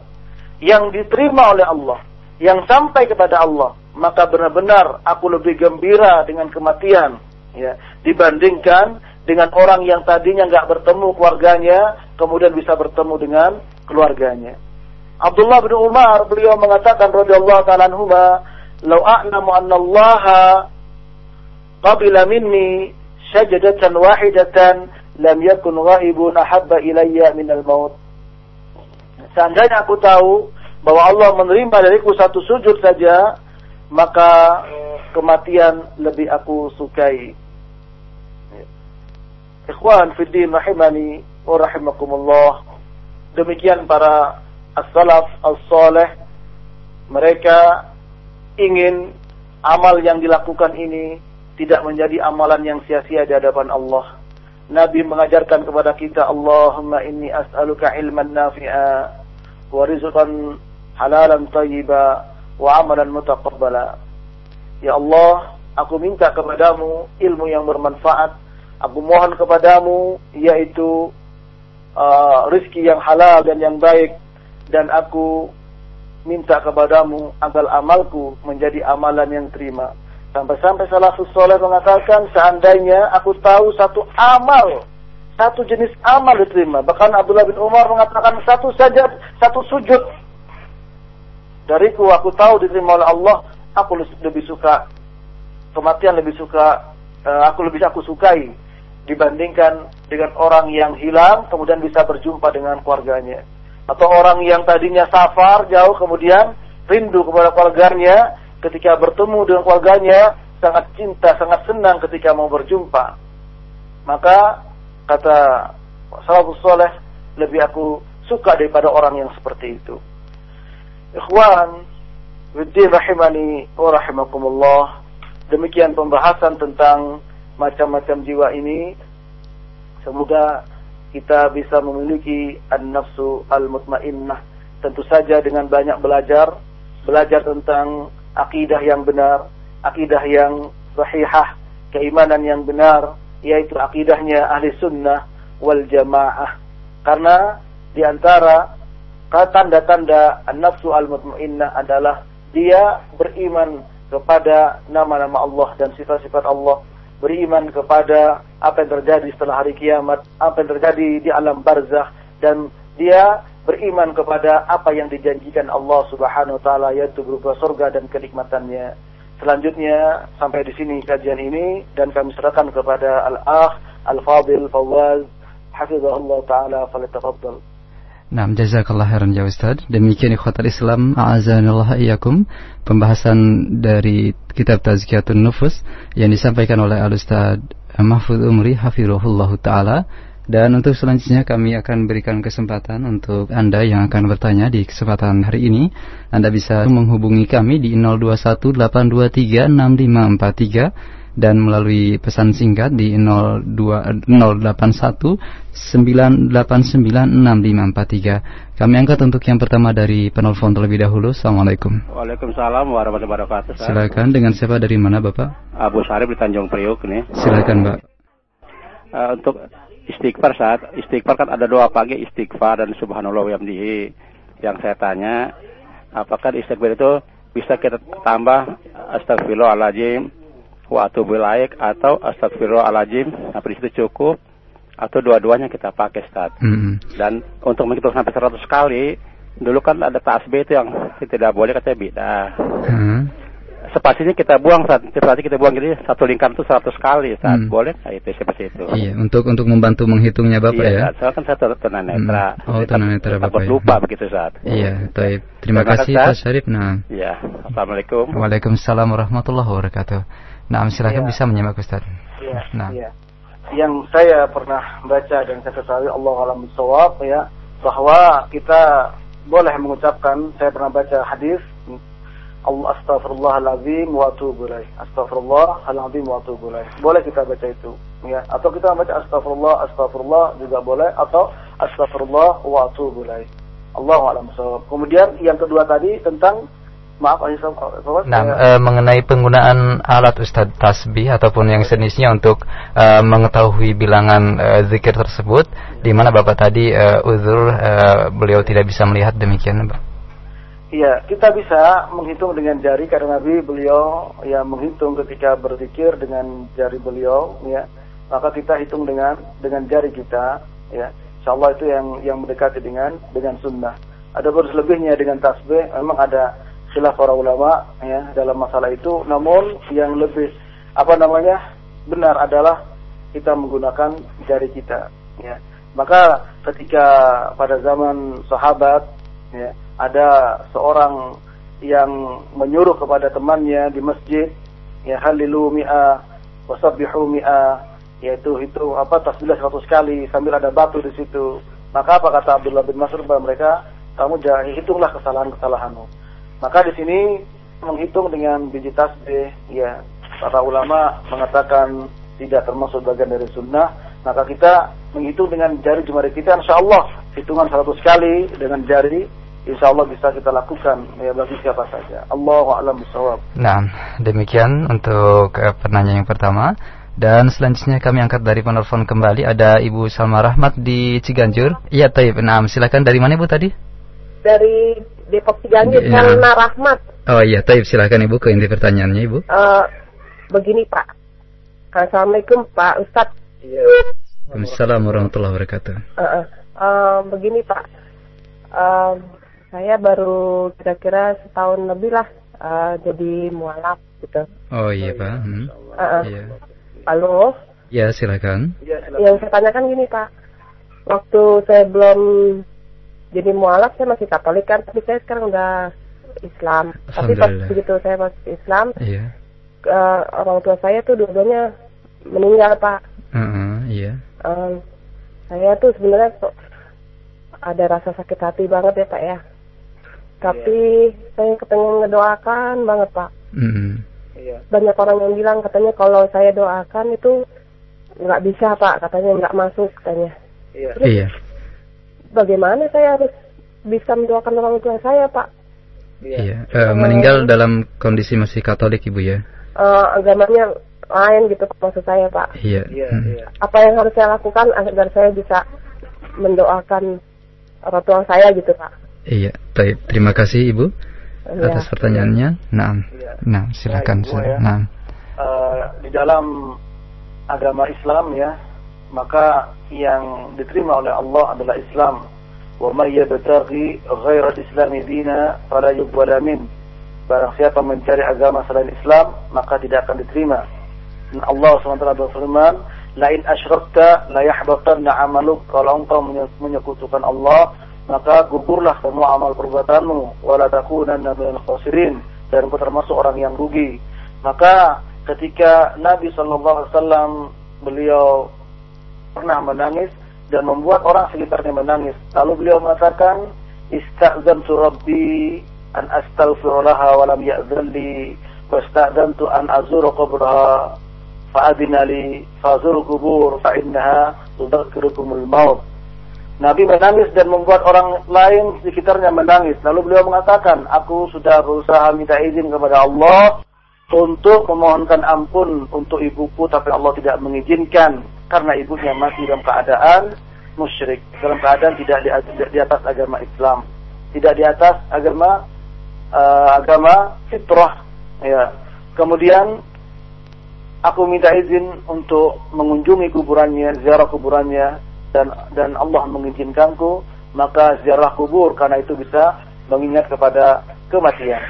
yang diterima oleh Allah, yang sampai kepada Allah, maka benar-benar aku lebih gembira dengan kematian ya dibandingkan dengan orang yang tadinya nggak bertemu keluarganya kemudian bisa bertemu dengan keluarganya. Abdullah bin Umar beliau mengatakan radhiyallahu taala anhuma "Lau a'lamu anna Allah qabila minni sajadatan wahidatan lam yakun ghaibun ahabba ilayya minal maut." Seandainya aku tahu bahwa Allah menerima dariku satu sujud saja, maka kematian lebih aku sukai. Ikhwan fiddin rahimani wa rahimakumullah. Demikian para as-salaf as-saleh mereka ingin amal yang dilakukan ini tidak menjadi amalan yang sia-sia di hadapan Allah. Nabi mengajarkan kepada kita, Allahumma inni as'aluka ilman nafi'a wa rizqan halalan tayyiba wa amalan mutaqabbala. Ya Allah, aku minta kepadamu ilmu yang bermanfaat. Aku mohon kepadamu yaitu uh, rizki yang halal dan yang baik dan aku minta kepadamu agar amalku menjadi amalan yang terima. Sampai-sampai salafus soleh mengatakan seandainya aku tahu satu amal, satu jenis amal diterima. Bahkan Abdullah bin Umar mengatakan satu saja, satu sujud dariku aku tahu diterima oleh Allah aku lebih suka kematian lebih suka uh, aku lebih aku sukai dibandingkan dengan orang yang hilang kemudian bisa berjumpa dengan keluarganya atau orang yang tadinya safar jauh kemudian rindu kepada keluarganya ketika bertemu dengan keluarganya sangat cinta sangat senang ketika mau berjumpa maka kata salafus soleh lebih aku suka daripada orang yang seperti itu Ikhwan, Widdin rahimani wa rahimakumullah. Demikian pembahasan tentang macam-macam jiwa ini. Semoga kita bisa memiliki an-nafsu al-mutmainnah. Tentu saja dengan banyak belajar, belajar tentang akidah yang benar, akidah yang sahihah, keimanan yang benar, yaitu akidahnya ahli sunnah wal jamaah. Karena di antara tanda-tanda an-nafsu al-mutmainnah adalah dia beriman kepada nama-nama Allah dan sifat-sifat Allah, beriman kepada apa yang terjadi setelah hari kiamat, apa yang terjadi di alam barzah dan dia beriman kepada apa yang dijanjikan Allah Subhanahu wa taala yaitu berupa surga dan kenikmatannya. Selanjutnya sampai di sini kajian ini dan kami serahkan kepada al-akh Al-Fadil Fawaz hafizahullah taala falyatafaddal. Nah, jazakallah khairan ya Ustaz. Demikian ikhwatal Islam, a'azanillah iyyakum, pembahasan dari kitab Tazkiyatun Nufus yang disampaikan oleh Al-Ustaz Mahfud Umri hafizahullah taala. Dan untuk selanjutnya kami akan berikan kesempatan untuk Anda yang akan bertanya di kesempatan hari ini. Anda bisa menghubungi kami di 0218236543 dan melalui pesan singkat di 0819896543. Kami angkat untuk yang pertama dari penelpon terlebih dahulu. Assalamualaikum. Waalaikumsalam warahmatullahi wabarakatuh. Silakan dengan siapa dari mana Bapak? Abu Sarif di Tanjung Priuk nih. Silakan Pak. Uh, untuk istighfar saat istighfar kan ada doa pagi istighfar dan subhanallah yang di yang saya tanya apakah istighfar itu bisa kita tambah astagfirullahaladzim wa atubu atau astagfirullahaladzim apa di situ cukup atau dua-duanya kita pakai Ustaz. Mm -hmm. Dan untuk menghitung sampai 100 kali dulu kan ada tasbih itu yang tidak boleh katanya beda. Mm -hmm. Spasinya kita buang saat spasi kita buang jadi satu lingkar itu 100 kali saat mm. boleh nah, itu seperti itu. Iya, untuk untuk membantu menghitungnya Bapak iya, ya. Iya, kan satu tunanetra. Mm. Oh, tunanetra Bapak. Takut ya. lupa begitu saat. Iya, baik. Terima, Terima kasih Pak Syarif. Nah. Iya, Assalamualaikum. Waalaikumsalam warahmatullahi wabarakatuh. Nah, silakan ya. bisa menyimak Ustaz. Iya. Nah. Ya. Yang saya pernah baca dan saya ketahui Allah alam ya bahwa kita boleh mengucapkan saya pernah baca hadis Allah astaghfirullahalazim wa atubu ilaih. Astaghfirullahalazim wa atubu ilaih. Boleh kita baca itu ya atau kita baca astagfirullah astagfirullah juga boleh atau astagfirullah wa atubu ilaih. Allah alam Kemudian yang kedua tadi tentang maaf Nah, e, mengenai penggunaan alat Ustadz tasbih ataupun yang sejenisnya untuk e, mengetahui bilangan e, zikir tersebut, di mana Bapak tadi e, uzur e, beliau tidak bisa melihat demikian, Pak. Iya, kita bisa menghitung dengan jari karena Nabi beliau ya menghitung ketika berzikir dengan jari beliau, ya. Maka kita hitung dengan dengan jari kita, ya. Insya Allah itu yang yang mendekati dengan dengan sunnah. Ada berselebihnya dengan tasbih, memang ada khilaf para ulama ya dalam masalah itu namun yang lebih apa namanya benar adalah kita menggunakan jari kita ya maka ketika pada zaman sahabat ya ada seorang yang menyuruh kepada temannya di masjid ya halilu mi'a wasabbihu mi'a yaitu itu apa tasbih 100 kali sambil ada batu di situ. Maka apa kata Abdullah bin Mas'ud kepada mereka? Kamu jangan hitunglah kesalahan-kesalahanmu. Maka di sini menghitung dengan biji tasbih, ya para ulama mengatakan tidak termasuk bagian dari sunnah. Maka kita menghitung dengan jari jemari kita, insya Allah hitungan 100 kali dengan jari insya Allah bisa kita lakukan ya bagi siapa saja. Allah a'lam bishawab. Nah, demikian untuk uh, penanya yang pertama. Dan selanjutnya kami angkat dari penelpon kembali ada Ibu Salma Rahmat di Ciganjur. Iya, Taib. Nah, silakan dari mana Ibu tadi? Dari Depok Ciganjur ya. Karena Rahmat. Oh iya, Taib silakan Ibu ke inti pertanyaannya Ibu. Uh, begini Pak. Assalamualaikum Pak Ustadz. Iya. Assalamualaikum warahmatullahi wabarakatuh. Uh, uh, uh, begini Pak. Uh, saya baru kira-kira setahun lebih lah uh, jadi mualaf gitu. Oh iya Pak. Hmm. Uh, uh. Iya. Halo. Ya silakan. Yang saya tanyakan gini Pak. Waktu saya belum jadi mualaf saya masih Katolik kan tapi saya sekarang udah Islam tapi pas begitu saya masuk Islam iya. uh, orang tua saya tuh dua-duanya meninggal pak uh -uh, iya um, saya tuh sebenarnya ada rasa sakit hati banget ya pak ya tapi yeah. saya kepengen ngedoakan banget pak mm -hmm. banyak orang yang bilang katanya kalau saya doakan itu nggak bisa pak katanya nggak masuk katanya iya. iya bagaimana saya harus bisa mendoakan orang tua saya, Pak? Iya. iya. Uh, meninggal dalam kondisi masih Katolik, Ibu ya? Uh, agamanya lain gitu maksud saya, Pak. Iya. Iya, hmm. iya. Apa yang harus saya lakukan agar saya bisa mendoakan orang tua saya gitu, Pak? Iya. Baik, terima kasih Ibu iya. atas pertanyaannya. Nah, iya. nah silakan. Nah, ya. Nah. Uh, di dalam agama Islam ya, maka yang diterima oleh Allah adalah Islam. Wa may yabtaghi ghairal al-islam dina fala yuqbal min. Barang siapa mencari agama selain Islam, maka tidak akan diterima. Dan Allah SWT berfirman, "La in asyrakta la yahbatanna 'amaluk." Kalau engkau menyekutukan Allah, maka gugurlah semua amal perbuatanmu. Wala takunanna minal khasirin. Dan engkau termasuk orang yang rugi. Maka ketika Nabi sallallahu alaihi wasallam beliau pernah menangis dan membuat orang sekitarnya menangis. Lalu beliau mengatakan istazantu rabbi an astaghfirullah wa lam ya'zan li wasta'dantu an azura qabraha fa'adina li fazur kubur fa'innaha tudzakirukumul maut Nabi menangis dan membuat orang lain sekitarnya menangis. Lalu beliau mengatakan, aku sudah berusaha minta izin kepada Allah untuk memohonkan ampun untuk ibuku, tapi Allah tidak mengizinkan karena ibunya masih dalam keadaan musyrik, dalam keadaan tidak di, di atas agama Islam, tidak di atas agama uh, agama fitrah. Ya. Kemudian aku minta izin untuk mengunjungi kuburannya, ziarah kuburannya, dan dan Allah mengizinkanku maka ziarah kubur karena itu bisa mengingat kepada kematian.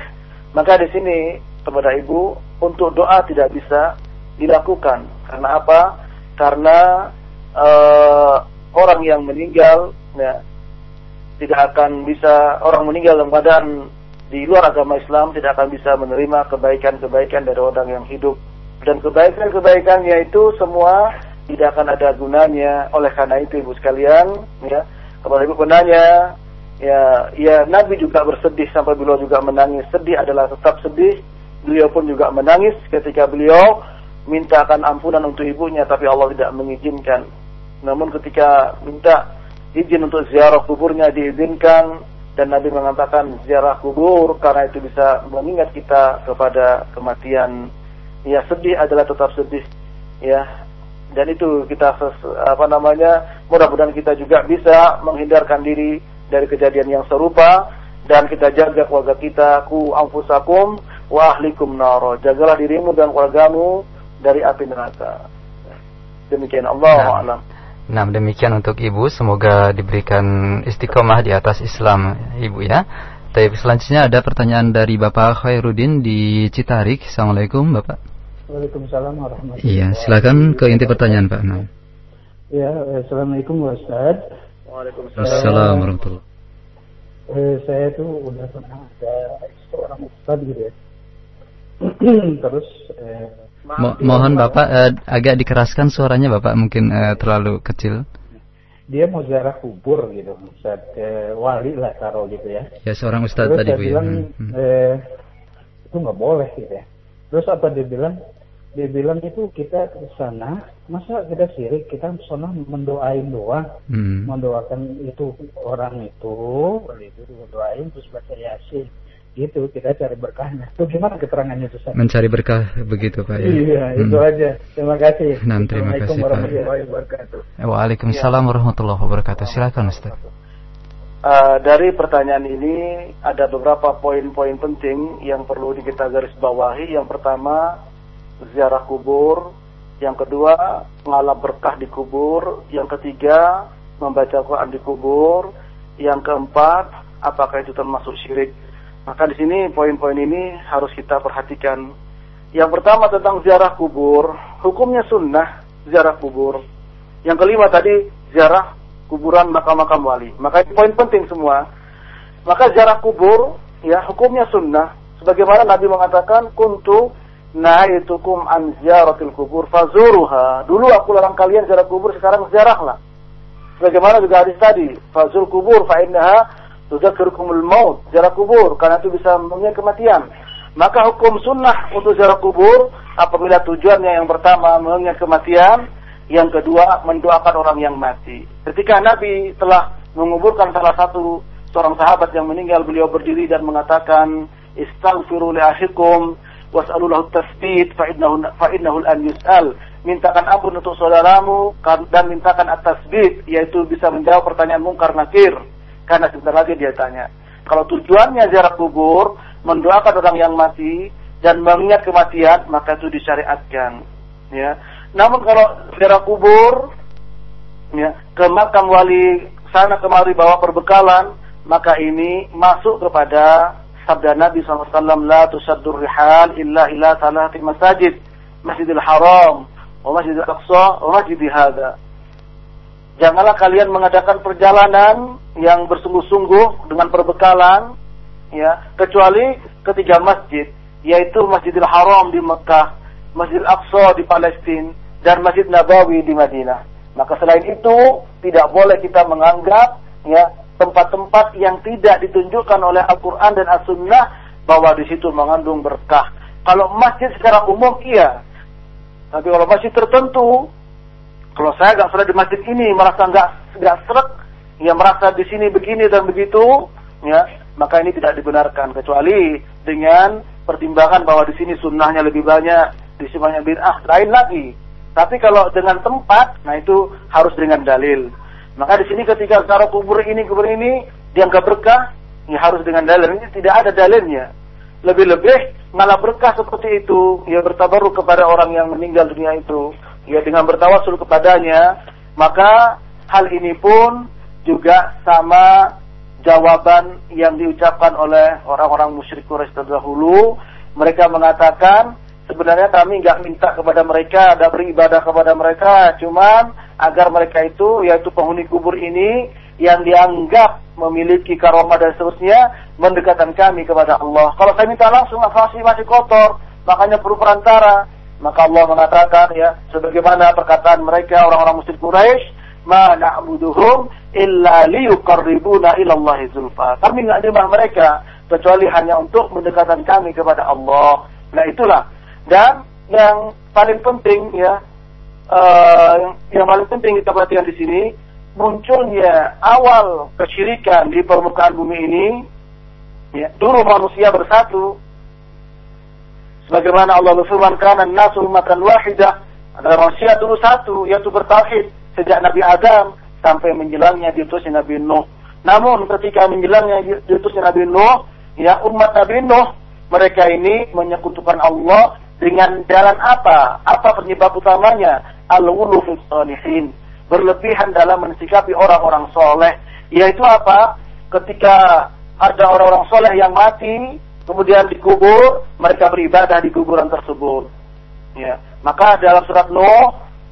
Maka di sini kepada ibu untuk doa tidak bisa dilakukan karena apa? Karena uh, orang yang meninggal ya, tidak akan bisa orang meninggal dalam keadaan di luar agama Islam tidak akan bisa menerima kebaikan-kebaikan dari orang yang hidup dan kebaikan-kebaikannya itu semua tidak akan ada gunanya. Oleh karena itu ibu sekalian, ya, kepada ibu penanya, ya, ya Nabi juga bersedih sampai beliau juga menangis. Sedih adalah tetap sedih. Beliau pun juga menangis ketika beliau mintakan ampunan untuk ibunya, tapi Allah tidak mengizinkan. Namun ketika minta izin untuk ziarah kuburnya diizinkan dan Nabi mengatakan ziarah kubur karena itu bisa mengingat kita kepada kematian. Ya sedih adalah tetap sedih. Ya dan itu kita apa namanya mudah-mudahan kita juga bisa menghindarkan diri dari kejadian yang serupa dan kita jaga keluarga kita ku anfusakum wa ahlikum naro jagalah dirimu dan keluargamu dari api neraka demikian Allah nah. alam Nah demikian untuk ibu semoga diberikan istiqomah di atas Islam ibu ya. Tapi selanjutnya ada pertanyaan dari Bapak Khairuddin di Citarik. Assalamualaikum Bapak. Waalaikumsalam warahmatullahi Iya, silakan ke inti pertanyaan Pak. Nah. Ya, Assalamualaikum Ustaz. Waalaikumsalam warahmatullahi eh, Saya tuh udah pernah ada seorang Ustaz gitu ya. Terus eh, Mo mohon Bapak eh, agak dikeraskan suaranya Bapak mungkin eh, terlalu kecil. Dia mau ziarah kubur gitu, Ustaz. Eh, wali lah taruh gitu ya. Ya, seorang Ustaz Terus tadi Bu ya. bilang, hmm. eh, itu nggak boleh gitu ya. Terus apa dia bilang? dia bilang itu kita ke sana masa kita sirik? Kita sana mendoain doang. Hmm. mendoakan itu orang itu itu doain terus baca yasin. Gitu kita cari berkahnya. Itu gimana keterangannya itu mencari berkah begitu Pak ya? Iya hmm. itu aja. Terima kasih. Nah, terima kasih warahmatullahi wabarakatuh. Waalaikumsalam warahmatullahi wabarakatuh. Silakan Ustaz Uh, dari pertanyaan ini ada beberapa poin-poin penting yang perlu kita garis bawahi. Yang pertama, ziarah kubur, yang kedua mengalap berkah di kubur, yang ketiga membaca Quran di kubur, yang keempat apakah itu termasuk syirik. Maka di sini poin-poin ini harus kita perhatikan. Yang pertama tentang ziarah kubur, hukumnya sunnah ziarah kubur. Yang kelima tadi ziarah kuburan makam-makam wali. Maka ini poin penting semua. Maka ziarah kubur ya hukumnya sunnah. Sebagaimana Nabi mengatakan kuntu naitukum an ziyaratil kubur fazuruha. Dulu aku larang kalian ziarah kubur, sekarang ziarahlah. Bagaimana juga hadis tadi, fazul kubur fa innaha tudzakirukumul maut. Ziarah kubur karena itu bisa mengingat kematian. Maka hukum sunnah untuk ziarah kubur apabila tujuannya yang pertama mengingat kematian, yang kedua mendoakan orang yang mati. Ketika Nabi telah menguburkan salah satu seorang sahabat yang meninggal, beliau berdiri dan mengatakan, "Istaghfiru li akhikum was'alu lahu tasbit fa innahu fa innahu an yus'al. Mintakan ampun untuk saudaramu dan mintakan at-tasbit yaitu bisa menjawab pertanyaan mungkar nakir karena sebentar lagi dia tanya. Kalau tujuannya ziarah kubur, mendoakan orang yang mati dan mengingat kematian, maka itu disyariatkan. Ya. Namun kalau ziarah kubur, ya, ke makam wali sana kemari bawa perbekalan, maka ini masuk kepada sabda Nabi SAW la tusaddur rihal illa ila salati masajid Masjidil Haram wa Masjidil Aqsa wa Masjid hada Janganlah kalian mengadakan perjalanan yang bersungguh-sungguh dengan perbekalan ya, kecuali ketiga masjid, yaitu Masjidil Haram di Mekah, Masjidil Aqsa di Palestina, dan Masjid Nabawi di Madinah. Maka selain itu tidak boleh kita menganggap ya tempat-tempat yang tidak ditunjukkan oleh Al-Quran dan As-Sunnah bahwa di situ mengandung berkah. Kalau masjid secara umum iya, tapi kalau masjid tertentu, kalau saya nggak sudah di masjid ini merasa nggak nggak serak, ya merasa di sini begini dan begitu, ya maka ini tidak dibenarkan kecuali dengan pertimbangan bahwa di sini sunnahnya lebih banyak, di sini banyak bid'ah, lain lagi. Tapi kalau dengan tempat, nah itu harus dengan dalil. Maka di sini ketika taruh kubur ini kubur ini dianggap berkah, ya harus dengan dalil. Ini tidak ada dalilnya. Lebih-lebih malah berkah seperti itu, ya bertabaruk kepada orang yang meninggal dunia itu, ya dengan bertawasul kepadanya, maka hal ini pun juga sama jawaban yang diucapkan oleh orang-orang musyrik Quraisy terdahulu. Mereka mengatakan, sebenarnya kami nggak minta kepada mereka ada beribadah kepada mereka cuman agar mereka itu yaitu penghuni kubur ini yang dianggap memiliki karomah dan seterusnya mendekatkan kami kepada Allah. Kalau saya minta langsung masih masih kotor makanya perlu perantara. Maka Allah mengatakan ya sebagaimana perkataan mereka orang-orang musyrik Quraisy ma na'buduhum illa liyuqarribuna ila zulfa. Kami nggak nyembah mereka kecuali hanya untuk mendekatkan kami kepada Allah. Nah itulah dan yang paling penting ya, uh, yang paling penting kita perhatikan di sini munculnya awal kesyirikan di permukaan bumi ini. Ya, dulu manusia bersatu. Sebagaimana Allah berfirman, "Kana nasu ummatan wahidah." Ada manusia dulu satu, yaitu bertauhid sejak Nabi Adam sampai menjelangnya diutusnya Nabi Nuh. Namun ketika menjelangnya diutusnya Nabi Nuh, ya umat Nabi Nuh mereka ini menyekutukan Allah dengan jalan apa? Apa penyebab utamanya? Al-wulu salihin. Berlebihan dalam mensikapi orang-orang soleh. Yaitu apa? Ketika ada orang-orang soleh yang mati, kemudian dikubur, mereka beribadah di kuburan tersebut. Ya. Maka dalam surat Nuh,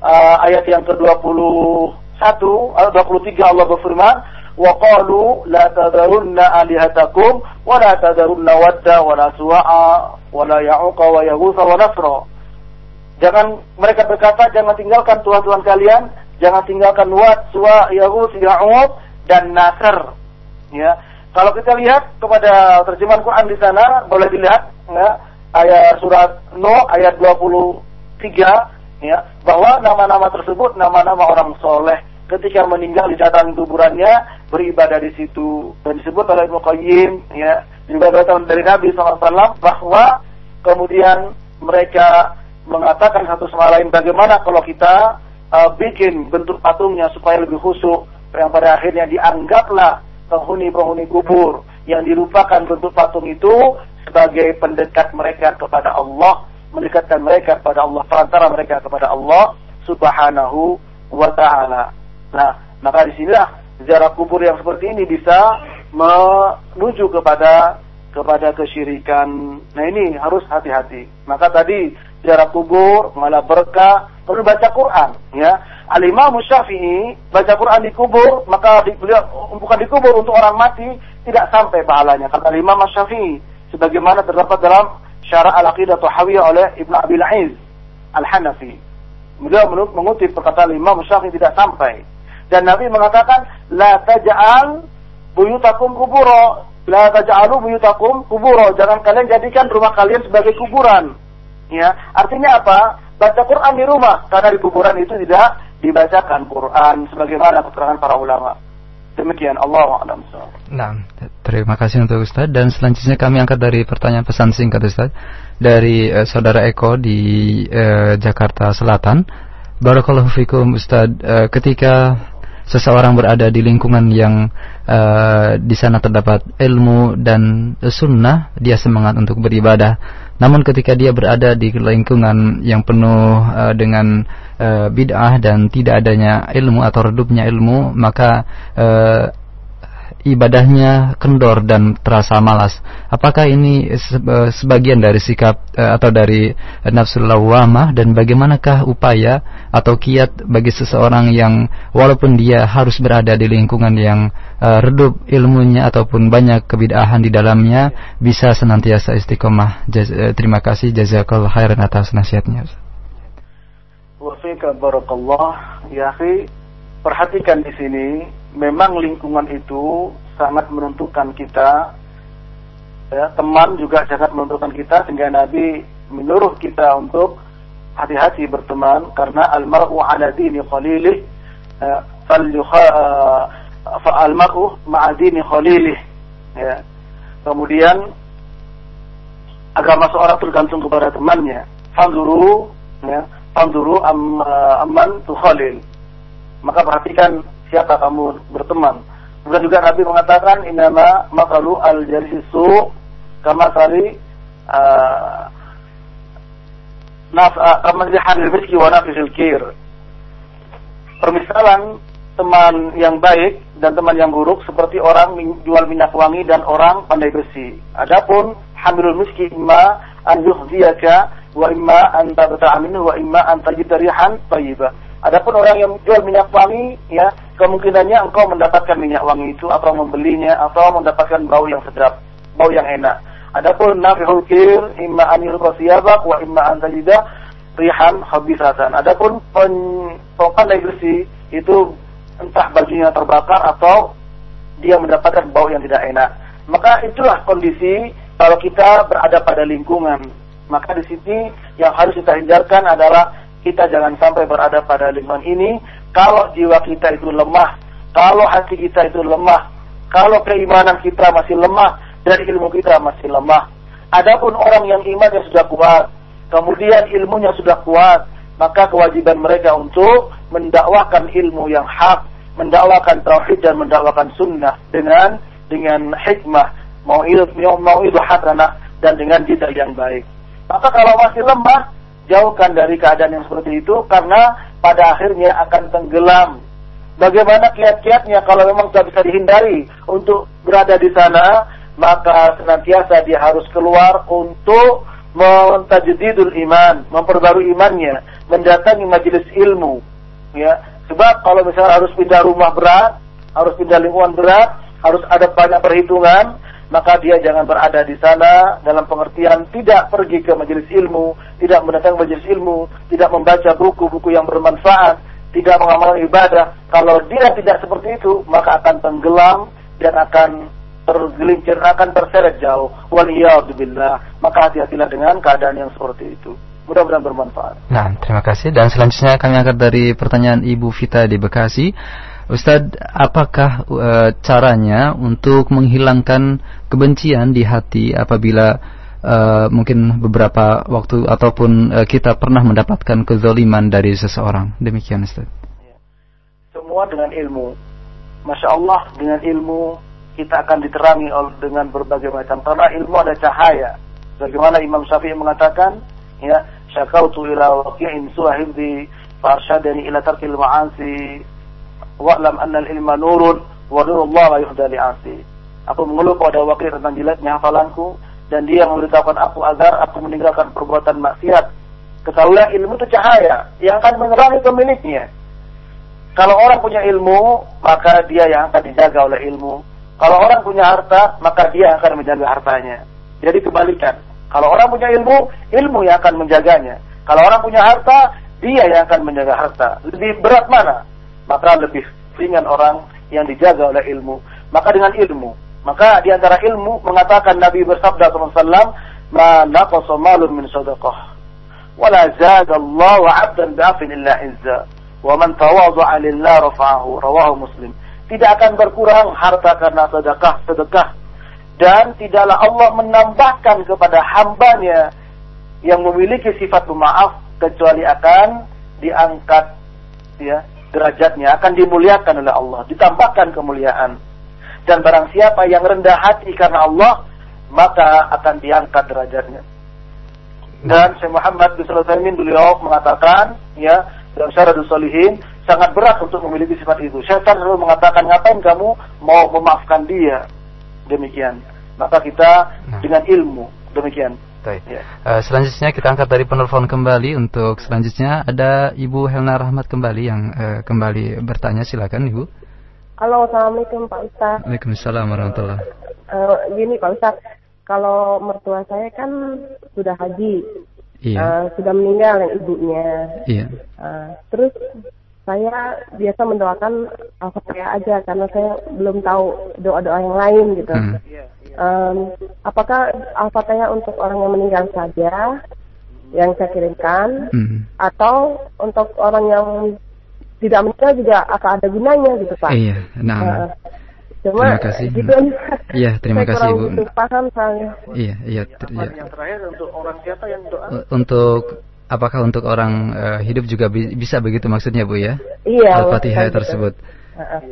uh, ayat yang ke-21, ayat 23 Allah berfirman, وقالوا لا تذرن آلهتكم ولا تذرن ودا ولا سوا'a ولا يعوق ويغوث ونصر Jangan mereka berkata jangan tinggalkan tuhan-tuhan kalian, jangan tinggalkan Wad, Suwa, Yahud, Ya'uq dan Nasr. Ya. Kalau kita lihat kepada terjemahan Quran di sana, boleh dilihat ya, ayat surat Nuh ayat 23 ya, bahwa nama-nama tersebut nama-nama orang soleh ketika meninggal didatangi kuburannya beribadah di situ. Dan disebut oleh Ibnu Qayyim ya juga datang dari Nabi SAW bahwa kemudian mereka mengatakan satu sama lain bagaimana kalau kita uh, bikin bentuk patungnya supaya lebih khusyuk. Yang pada akhirnya dianggaplah penghuni-penghuni kubur yang dilupakan bentuk patung itu sebagai pendekat mereka kepada Allah mendekatkan mereka kepada Allah perantara mereka kepada Allah subhanahu wa ta'ala Nah, maka di sinilah ziarah kubur yang seperti ini bisa menuju kepada kepada kesyirikan. Nah ini harus hati-hati. Maka tadi ziarah kubur malah berkah perlu baca Quran ya. Al Imam Syafi'i baca Quran di kubur maka di, beliau bukan di kubur untuk orang mati tidak sampai pahalanya kata Al Imam Syafi'i sebagaimana terdapat dalam Syarah Al-Aqidah Tuhawiyah oleh Ibnu Abil Aiz Al-Hanafi. Beliau mengutip perkataan Imam Syafi'i tidak sampai. Dan Nabi mengatakan, La taj'al buyutakum kuburo. La taj'alu buyutakum kuburo. Jangan kalian jadikan rumah kalian sebagai kuburan. Ya, artinya apa? Baca Quran di rumah. Karena di kuburan itu tidak dibacakan Quran. Sebagaimana keterangan para ulama. Demikian Allah a'lam Nah, terima kasih untuk Ustaz dan selanjutnya kami angkat dari pertanyaan pesan singkat Ustaz dari uh, saudara Eko di uh, Jakarta Selatan. Barakallahu fikum Ustaz, uh, ketika seseorang berada di lingkungan yang uh, di sana terdapat ilmu dan sunnah, dia semangat untuk beribadah. Namun ketika dia berada di lingkungan yang penuh uh, dengan uh, bid'ah dan tidak adanya ilmu atau redupnya ilmu, maka ibadahnya kendor dan terasa malas. Apakah ini sebagian dari sikap atau dari nafsu lawamah dan bagaimanakah upaya atau kiat bagi seseorang yang walaupun dia harus berada di lingkungan yang redup ilmunya ataupun banyak kebidahan di dalamnya bisa senantiasa istiqomah. terima kasih jazakallahu khairan atas nasihatnya. Wafika barakallah ya perhatikan di sini memang lingkungan itu sangat menentukan kita. Ya, teman juga sangat menentukan kita sehingga Nabi menyuruh kita untuk hati-hati berteman karena almaru ala dini khalilih ya, fal uh, almaru ma'a dini khalilih. Ya. kemudian agama seorang tergantung kepada temannya. Fanzuru ya fanzuru am, uh, amman tukhalil maka perhatikan siapa kamu berteman. Kemudian juga Nabi mengatakan inama makalu al jalisu kama sari uh, naf uh, kama miski wa nafisil kir. Permisalan teman yang baik dan teman yang buruk seperti orang jual minyak wangi dan orang pandai besi. Adapun hamilul miski imma an yukhziyaka wa imma an tabta'a wa imma an tajida rihan thayyibah. Adapun orang yang jual minyak wangi, ya kemungkinannya engkau mendapatkan minyak wangi itu atau membelinya atau mendapatkan bau yang sedap, bau yang enak. Adapun nafihul kir, imma an yulqasiyabak wa imma an tajida rihan habisatan. Adapun pandai bersih itu entah bajunya terbakar atau dia mendapatkan bau yang tidak enak. Maka itulah kondisi kalau kita berada pada lingkungan. Maka di sini yang harus kita hindarkan adalah kita jangan sampai berada pada lingkungan ini kalau jiwa kita itu lemah, kalau hati kita itu lemah, kalau keimanan kita masih lemah dan ilmu kita masih lemah. Adapun orang yang imannya sudah kuat, kemudian ilmunya sudah kuat, maka kewajiban mereka untuk mendakwakan ilmu yang hak, mendakwakan tauhid dan mendakwakan sunnah dengan dengan hikmah, mau ilmu mau ilmu hasanah dan dengan jeda yang baik. Maka kalau masih lemah, jauhkan dari keadaan yang seperti itu karena pada akhirnya akan tenggelam. Bagaimana kiat-kiatnya kalau memang tidak bisa dihindari untuk berada di sana, maka senantiasa dia harus keluar untuk mentajdidul iman, memperbarui imannya, mendatangi majelis ilmu. Ya, sebab kalau misalnya harus pindah rumah berat, harus pindah lingkungan berat, harus ada banyak perhitungan, maka dia jangan berada di sana dalam pengertian tidak pergi ke majelis ilmu, tidak mendatangi majelis ilmu, tidak membaca buku-buku yang bermanfaat, tidak mengamalkan ibadah. Kalau dia tidak seperti itu, maka akan tenggelam dan akan tergelincir, akan terseret jauh. Waliyahudzubillah. Maka hati-hatilah dengan keadaan yang seperti itu. Mudah-mudahan bermanfaat. Nah, terima kasih. Dan selanjutnya kami angkat dari pertanyaan Ibu Vita di Bekasi. Ustadz, apakah e, caranya untuk menghilangkan kebencian di hati apabila e, mungkin beberapa waktu ataupun e, kita pernah mendapatkan kezaliman dari seseorang? Demikian Ustaz. Semua dengan ilmu. Masya Allah dengan ilmu kita akan diterangi dengan berbagai macam karena ilmu ada cahaya. Bagaimana Imam Syafi'i mengatakan, ya, syakautu ila waqi'in suahibdi farsyadani ila tarkil ma'asi wa'lam anna al-ilma nurun wa nurullah la yuhda li'asi. Aku mengeluh pada wakil tentang jeleknya hafalanku dan dia memberitahukan aku agar aku meninggalkan perbuatan maksiat. Ketahuilah ilmu itu cahaya yang akan menerangi pemiliknya. Kalau orang punya ilmu, maka dia yang akan dijaga oleh ilmu. Kalau orang punya harta, maka dia akan menjaga hartanya. Jadi kebalikan. Kalau orang punya ilmu, ilmu yang akan menjaganya. Kalau orang punya harta, dia yang akan menjaga harta. Lebih berat mana? Maka lebih ringan orang yang dijaga oleh ilmu. Maka dengan ilmu, maka di antara ilmu mengatakan Nabi bersabda SAW, "Ma naqasa malun min sadaqah, wa la zada Allah 'abdan bi'afin illa izza, wa man tawadha'a lillah rafa'ahu." Rawahu Muslim. Tidak akan berkurang harta karena sedekah, sedekah dan tidaklah Allah menambahkan kepada hambanya yang memiliki sifat pemaaf kecuali akan diangkat ya derajatnya akan dimuliakan oleh Allah, ditambahkan kemuliaan. Dan barang siapa yang rendah hati karena Allah, maka akan diangkat derajatnya. Dan Syekh Muhammad bin Sulaiman beliau mengatakan, ya, dalam Syarahul Salihin, sangat berat untuk memiliki sifat itu. Syaitan selalu mengatakan ngapain kamu mau memaafkan dia. Demikian. Maka kita nah. dengan ilmu demikian. Baik. Ya. Uh, selanjutnya kita angkat dari penelpon kembali untuk selanjutnya ada Ibu Helna Rahmat kembali yang uh, kembali bertanya silakan Ibu. Halo, assalamualaikum Pak Ustaz. Waalaikumsalam warahmatullah. Uh, gini Pak Ustaz, kalau mertua saya kan sudah haji, iya. uh, sudah meninggal yang ibunya. Iya. Uh, terus saya biasa mendoakan al-fatihah aja karena saya belum tahu doa-doa yang lain gitu. Hmm. Um, apakah al-fatihah untuk orang yang meninggal saja yang saya kirimkan, hmm. atau untuk orang yang tidak meninggal juga akan ada gunanya gitu pak? Iya, nah. Uh, Cuma terima kasih. Gitu, iya, terima kasih Ibu. Paham saya. Iya, iya. Ter ya. Yang terakhir untuk orang siapa yang doa? Untuk apakah untuk orang uh, hidup juga bi bisa begitu maksudnya Bu ya? Iya. Al-Fatihah tersebut.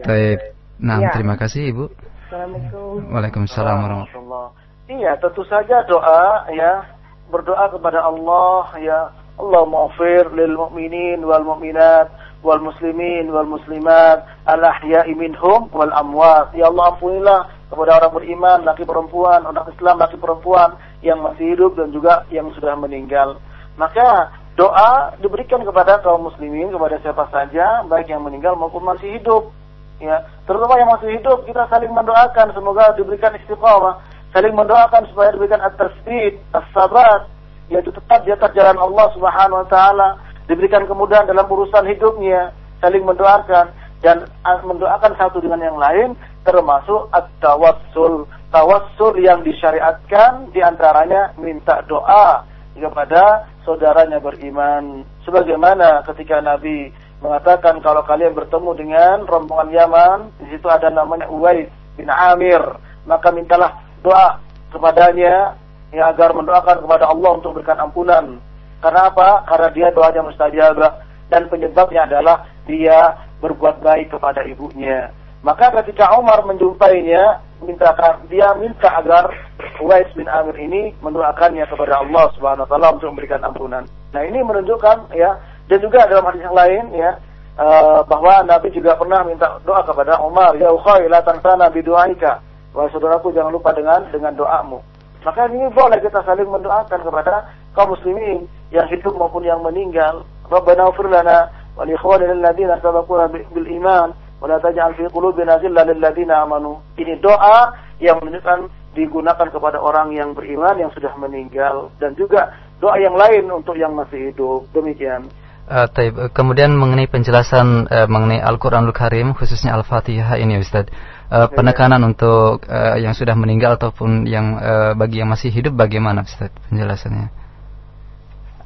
Baik. Nah, ya. terima kasih Ibu. Assalamualaikum. Waalaikumsalam warahmatullahi Iya, tentu saja doa ya berdoa kepada Allah ya Allah maghfir lil mu'minin wal mu'minat wal muslimin wal muslimat al ahya'i minhum wal amwat. Ya Allah ampunilah kepada orang beriman laki perempuan, orang Islam laki perempuan yang masih hidup dan juga yang sudah meninggal. Maka doa diberikan kepada kaum muslimin kepada siapa saja baik yang meninggal maupun masih hidup. Ya terutama yang masih hidup kita saling mendoakan semoga diberikan istiqamah. Saling mendoakan supaya diberikan at-tasbih as-sabat yaitu tetap di atas jalan Allah Subhanahu wa taala. Diberikan kemudahan dalam urusan hidupnya saling mendoakan dan mendoakan satu dengan yang lain termasuk at-tawassul. Tawassul yang disyariatkan di antaranya minta doa kepada saudaranya beriman. Sebagaimana ketika Nabi mengatakan kalau kalian bertemu dengan rombongan Yaman, di situ ada namanya Uwais bin Amir, maka mintalah doa kepadanya ya agar mendoakan kepada Allah untuk berikan ampunan. Karena apa? Karena dia doanya mustajabah dan penyebabnya adalah dia berbuat baik kepada ibunya. Maka ketika Umar menjumpainya, mintakan dia minta agar Uwais bin Amir ini mendoakannya kepada Allah Subhanahu wa taala untuk memberikan ampunan. Nah, ini menunjukkan ya dan juga dalam hadis yang lain ya uh, bahwa Nabi juga pernah minta doa kepada Umar, ya ukhay la tansana bi du'aika. Wahai saudaraku jangan lupa dengan dengan doamu. Maka ini boleh kita saling mendoakan kepada kaum muslimin yang hidup maupun yang meninggal. Rabbana ighfir lana wa li ikhwanina alladziina sabaquna bil iman wala taj'al fi qulubina ghillan lil ladzina amanu. Ini doa yang menunjukkan digunakan kepada orang yang beriman yang sudah meninggal dan juga doa yang lain untuk yang masih hidup. Demikian. Uh, taib. Kemudian mengenai penjelasan uh, mengenai Al-Quranul Karim khususnya Al-Fatihah ini Ustaz. Uh, penekanan untuk uh, yang sudah meninggal ataupun yang uh, bagi yang masih hidup bagaimana Ustaz penjelasannya?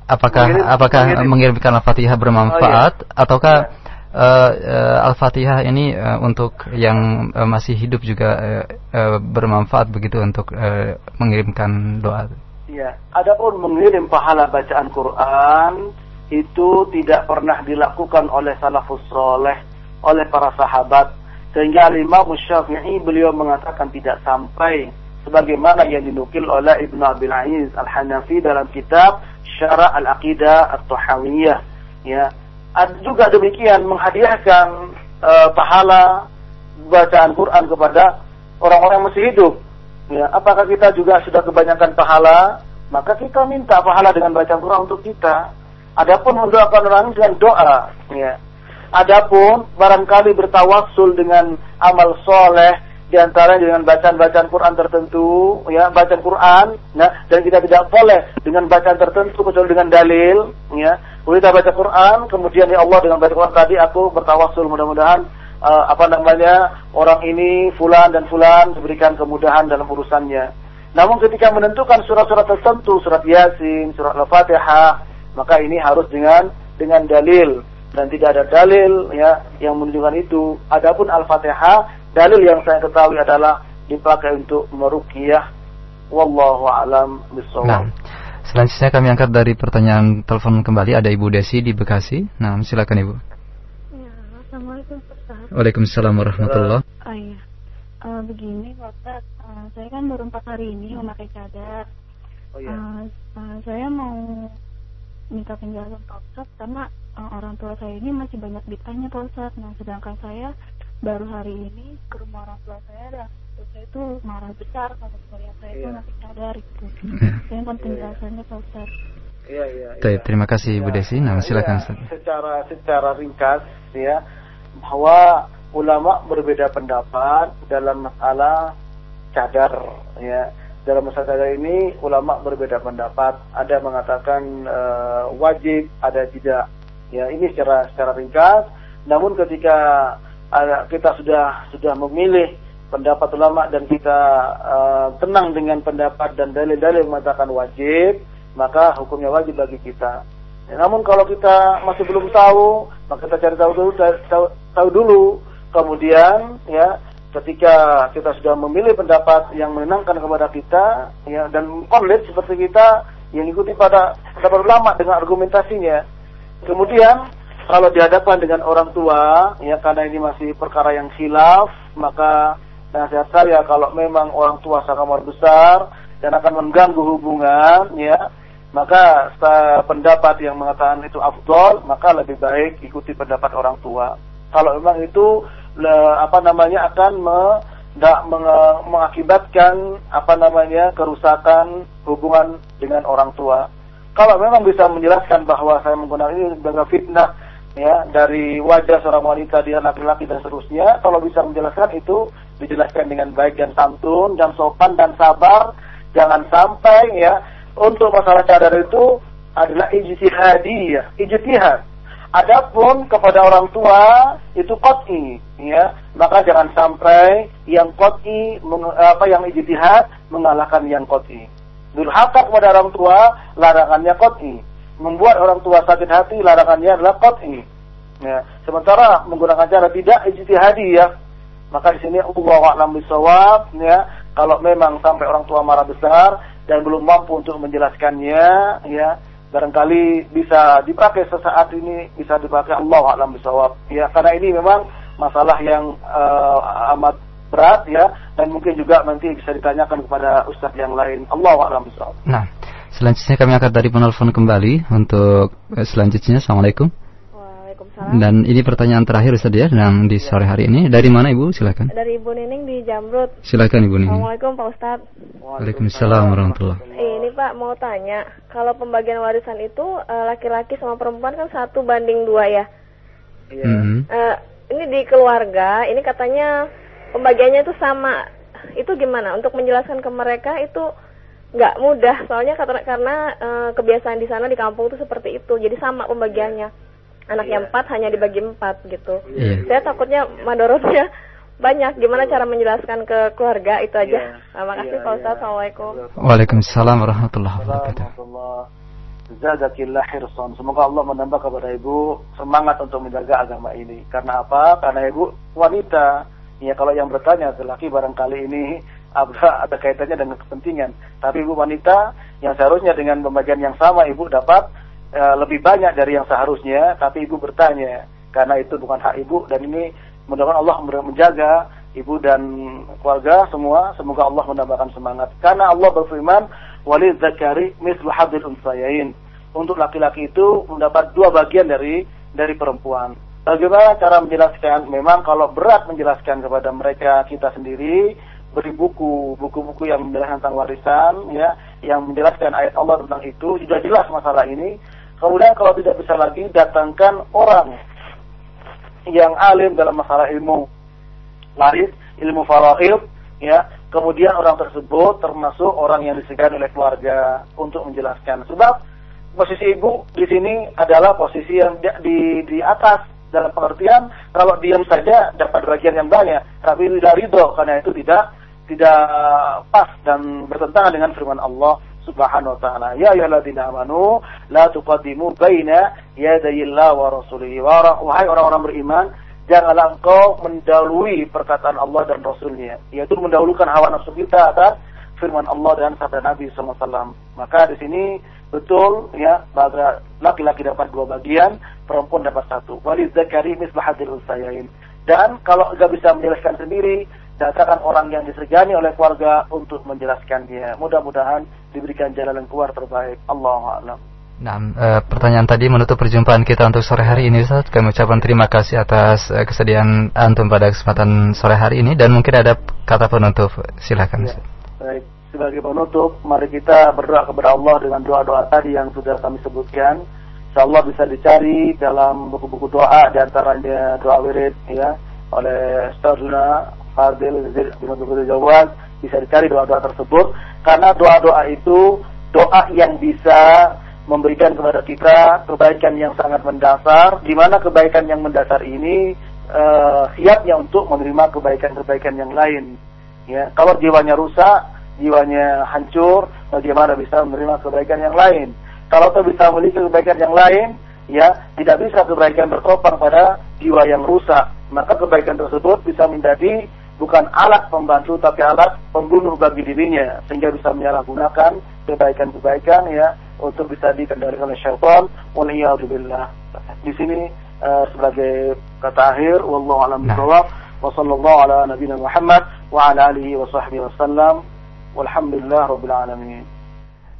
Apakah mengirim, apakah mengirimkan Al-Fatihah bermanfaat oh, iya. ataukah ya uh, uh, Al-Fatihah ini uh, untuk yang uh, masih hidup juga uh, uh, bermanfaat begitu untuk uh, mengirimkan doa. Iya, adapun mengirim pahala bacaan Quran itu tidak pernah dilakukan oleh salafus soleh, oleh para sahabat. Sehingga Imam Syafi'i beliau mengatakan tidak sampai sebagaimana yang dinukil oleh Ibnu Abil Aziz Al-Hanafi dalam kitab Syara Al-Aqidah At-Tuhawiyah. Ya, ada juga demikian menghadiahkan uh, pahala bacaan Quran kepada orang-orang yang masih hidup. Ya, apakah kita juga sudah kebanyakan pahala? Maka kita minta pahala dengan bacaan Quran untuk kita. Adapun mendoakan orang dengan doa, ya. Adapun barangkali bertawassul dengan amal soleh, di dengan bacaan-bacaan Quran tertentu, ya, bacaan Quran, nah, dan kita tidak boleh dengan bacaan tertentu kecuali dengan dalil, ya. Kita baca Quran, kemudian ya Allah dengan baca Quran tadi aku bertawasul mudah-mudahan uh, apa namanya orang ini fulan dan fulan diberikan kemudahan dalam urusannya. Namun ketika menentukan surat-surat tertentu, surat Yasin, surat Al-Fatihah, maka ini harus dengan dengan dalil dan tidak ada dalil ya yang menunjukkan itu. Adapun Al-Fatihah Dalil yang saya ketahui adalah dipakai untuk meruqyah. Wallahu alam bisawab. Nah, selanjutnya kami angkat dari pertanyaan telepon kembali ada Ibu Desi di Bekasi. Nah, silakan Ibu. Ya, Assalamualaikum Ustaz. Waalaikumsalam warahmatullahi wabarakatuh. Oh, iya. Uh, begini Ustaz, uh, saya kan baru empat hari ini memakai cadar. Oh iya. Uh, uh, saya mau minta penjelasan Pak Ustadz karena uh, orang tua saya ini masih banyak ditanya Pak Ustadz. Nah sedangkan saya baru hari ini ke rumah orang tua saya dan saya itu marah besar kalau melihat saya itu yeah. masih sadar gitu. Yeah. Saya mohon penjelasannya Pak Ustadz. Iya, iya. Ya. Terima kasih Bu Desi. Nah, silakan. Ya, secara secara ringkas ya bahwa ulama berbeda pendapat dalam masalah cadar ya dalam masalah cadar ini ulama berbeda pendapat ada mengatakan uh, wajib ada tidak ya ini secara secara ringkas namun ketika kita sudah sudah memilih pendapat ulama dan kita uh, tenang dengan pendapat dan dalil-dalil mengatakan wajib maka hukumnya wajib bagi kita. Ya, namun kalau kita masih belum tahu maka kita cari tahu dulu tahu, tahu dulu. Kemudian ya ketika kita sudah memilih pendapat yang menenangkan kepada kita ya dan konlit seperti kita yang ikuti pada pendapat ulama dengan argumentasinya. Kemudian kalau dihadapkan dengan orang tua ya karena ini masih perkara yang khilaf maka nasihat saya kalau memang orang tua sangat besar dan akan mengganggu hubungan ya maka pendapat yang mengatakan itu afdol maka lebih baik ikuti pendapat orang tua kalau memang itu le, apa namanya akan me, da, meng, mengakibatkan apa namanya kerusakan hubungan dengan orang tua. Kalau memang bisa menjelaskan bahwa saya menggunakan ini sebagai fitnah ya dari wajah seorang wanita dia laki-laki dan seterusnya, kalau bisa menjelaskan itu dijelaskan dengan baik dan santun dan sopan dan sabar, jangan sampai ya. Untuk masalah cadar itu adalah ijtihadiyah, ijtihad. Adapun kepada orang tua itu koti, ya. Maka jangan sampai yang koti apa yang ijtihad mengalahkan yang koti. Durhaka kepada orang tua larangannya koti, membuat orang tua sakit hati larangannya adalah koti. Ya, sementara menggunakan cara tidak ijtihadi ya, maka di sini Allah a'lam bisawab ya, kalau memang sampai orang tua marah besar dan belum mampu untuk menjelaskannya ya barangkali bisa dipakai sesaat ini bisa dipakai Allah alam bisawab ya. Karena ini memang masalah yang uh, amat berat ya. Dan mungkin juga nanti bisa ditanyakan kepada ustadz yang lain. Allah alam bisawab. Nah, selanjutnya kami akan tadi penelpon kembali untuk eh, selanjutnya Assalamualaikum. Waalaikumsalam. Dan ini pertanyaan terakhir Ustaz ya yang di sore hari ini. Dari mana Ibu? Silakan. Dari Ibu Nining di Jamrut. Silakan Ibu Nining. Assalamualaikum Pak Ustaz. Waalaikumsalam warahmatullahi Ini Pak mau tanya, kalau pembagian warisan itu eh, laki-laki sama perempuan kan satu banding dua ya? Iya. Mm -hmm. uh, ini di keluarga, ini katanya pembagiannya itu sama. Itu gimana? Untuk menjelaskan ke mereka itu nggak mudah soalnya karena, karena uh, kebiasaan di sana di kampung itu seperti itu jadi sama pembagiannya anaknya yeah. empat hanya dibagi empat gitu. Yeah. Saya takutnya madorotnya banyak. Gimana cara menjelaskan ke keluarga itu aja. Yeah. Nah, makasih yeah, Pak Ustaz. Yeah. Assalamualaikum. Waalaikumsalam warahmatullahi wabarakatuh. Hirson. Semoga Allah menambah kepada ibu semangat untuk menjaga agama ini. Karena apa? Karena ibu wanita. Ya kalau yang bertanya laki barangkali ini ada, ada kaitannya dengan kepentingan. Tapi ibu wanita yang seharusnya dengan pembagian yang sama ibu dapat Eh, lebih banyak dari yang seharusnya, tapi ibu bertanya karena itu bukan hak ibu dan ini mudah-mudahan Allah menjaga ibu dan keluarga semua. Semoga Allah menambahkan semangat. Karena Allah berfirman, "Walid zakari mislu hadil unsayain." Untuk laki-laki itu mendapat dua bagian dari dari perempuan. Bagaimana cara menjelaskan? Memang kalau berat menjelaskan kepada mereka kita sendiri, beri buku, buku-buku yang menjelaskan tentang warisan, ya, yang menjelaskan ayat Allah tentang itu, sudah jelas masalah ini. Kemudian kalau tidak bisa lagi datangkan orang yang alim dalam masalah ilmu laris, ilmu faraid, ya. Kemudian orang tersebut termasuk orang yang disegani oleh keluarga untuk menjelaskan. Sebab posisi ibu di sini adalah posisi yang di, di, di atas dalam pengertian kalau diam saja dapat bagian yang banyak, tapi tidak ridho karena itu tidak tidak pas dan bertentangan dengan firman Allah Subhanahu wa taala. Ya ayyuhalladzina amanu la tuqaddimu baina yadayillah wa rasulihi. Wahai orang-orang beriman, janganlah engkau mendahului perkataan Allah dan Rasulnya, yaitu mendahulukan hawa nafsu kita atas firman Allah dan sabda Nabi SAW. Maka di sini betul ya bahwa laki-laki dapat dua bagian, perempuan dapat satu. Walid zakari mislahadil usayain. Dan kalau nggak bisa menjelaskan sendiri, datangkan orang yang disegani oleh keluarga untuk menjelaskan dia. Mudah-mudahan diberikan jalan keluar terbaik. Allah a'lam. Nah, e, pertanyaan tadi menutup perjumpaan kita untuk sore hari ini Ustaz. Kami ucapkan terima kasih atas e, kesediaan antum pada kesempatan sore hari ini dan mungkin ada kata penutup. Silakan. Ya, baik, sebagai penutup mari kita berdoa kepada Allah dengan doa-doa tadi yang sudah kami sebutkan. Insyaallah bisa dicari dalam buku-buku doa di antaranya doa wirid ya oleh Ustazuna Fadil bin Jawad bisa dicari doa-doa tersebut karena doa-doa itu doa yang bisa memberikan kepada kita kebaikan yang sangat mendasar, di mana kebaikan yang mendasar ini uh, siapnya untuk menerima kebaikan-kebaikan yang lain. Ya, kalau jiwanya rusak, jiwanya hancur, bagaimana bisa menerima kebaikan yang lain? Kalau kita bisa memiliki kebaikan yang lain, ya tidak bisa kebaikan bertopang pada jiwa yang rusak. Maka kebaikan tersebut bisa menjadi bukan alat pembantu tapi alat pembunuh bagi dirinya sehingga bisa menyalahgunakan kebaikan-kebaikan ya untuk bisa dikendalikan oleh syaitan. Waliyadzubillah. Di sini uh, sebagai kata akhir wallahu alam bisawab wa sallallahu ala nabiyina Muhammad wa ala alihi wa sahbihi wasallam walhamdulillah rabbil alamin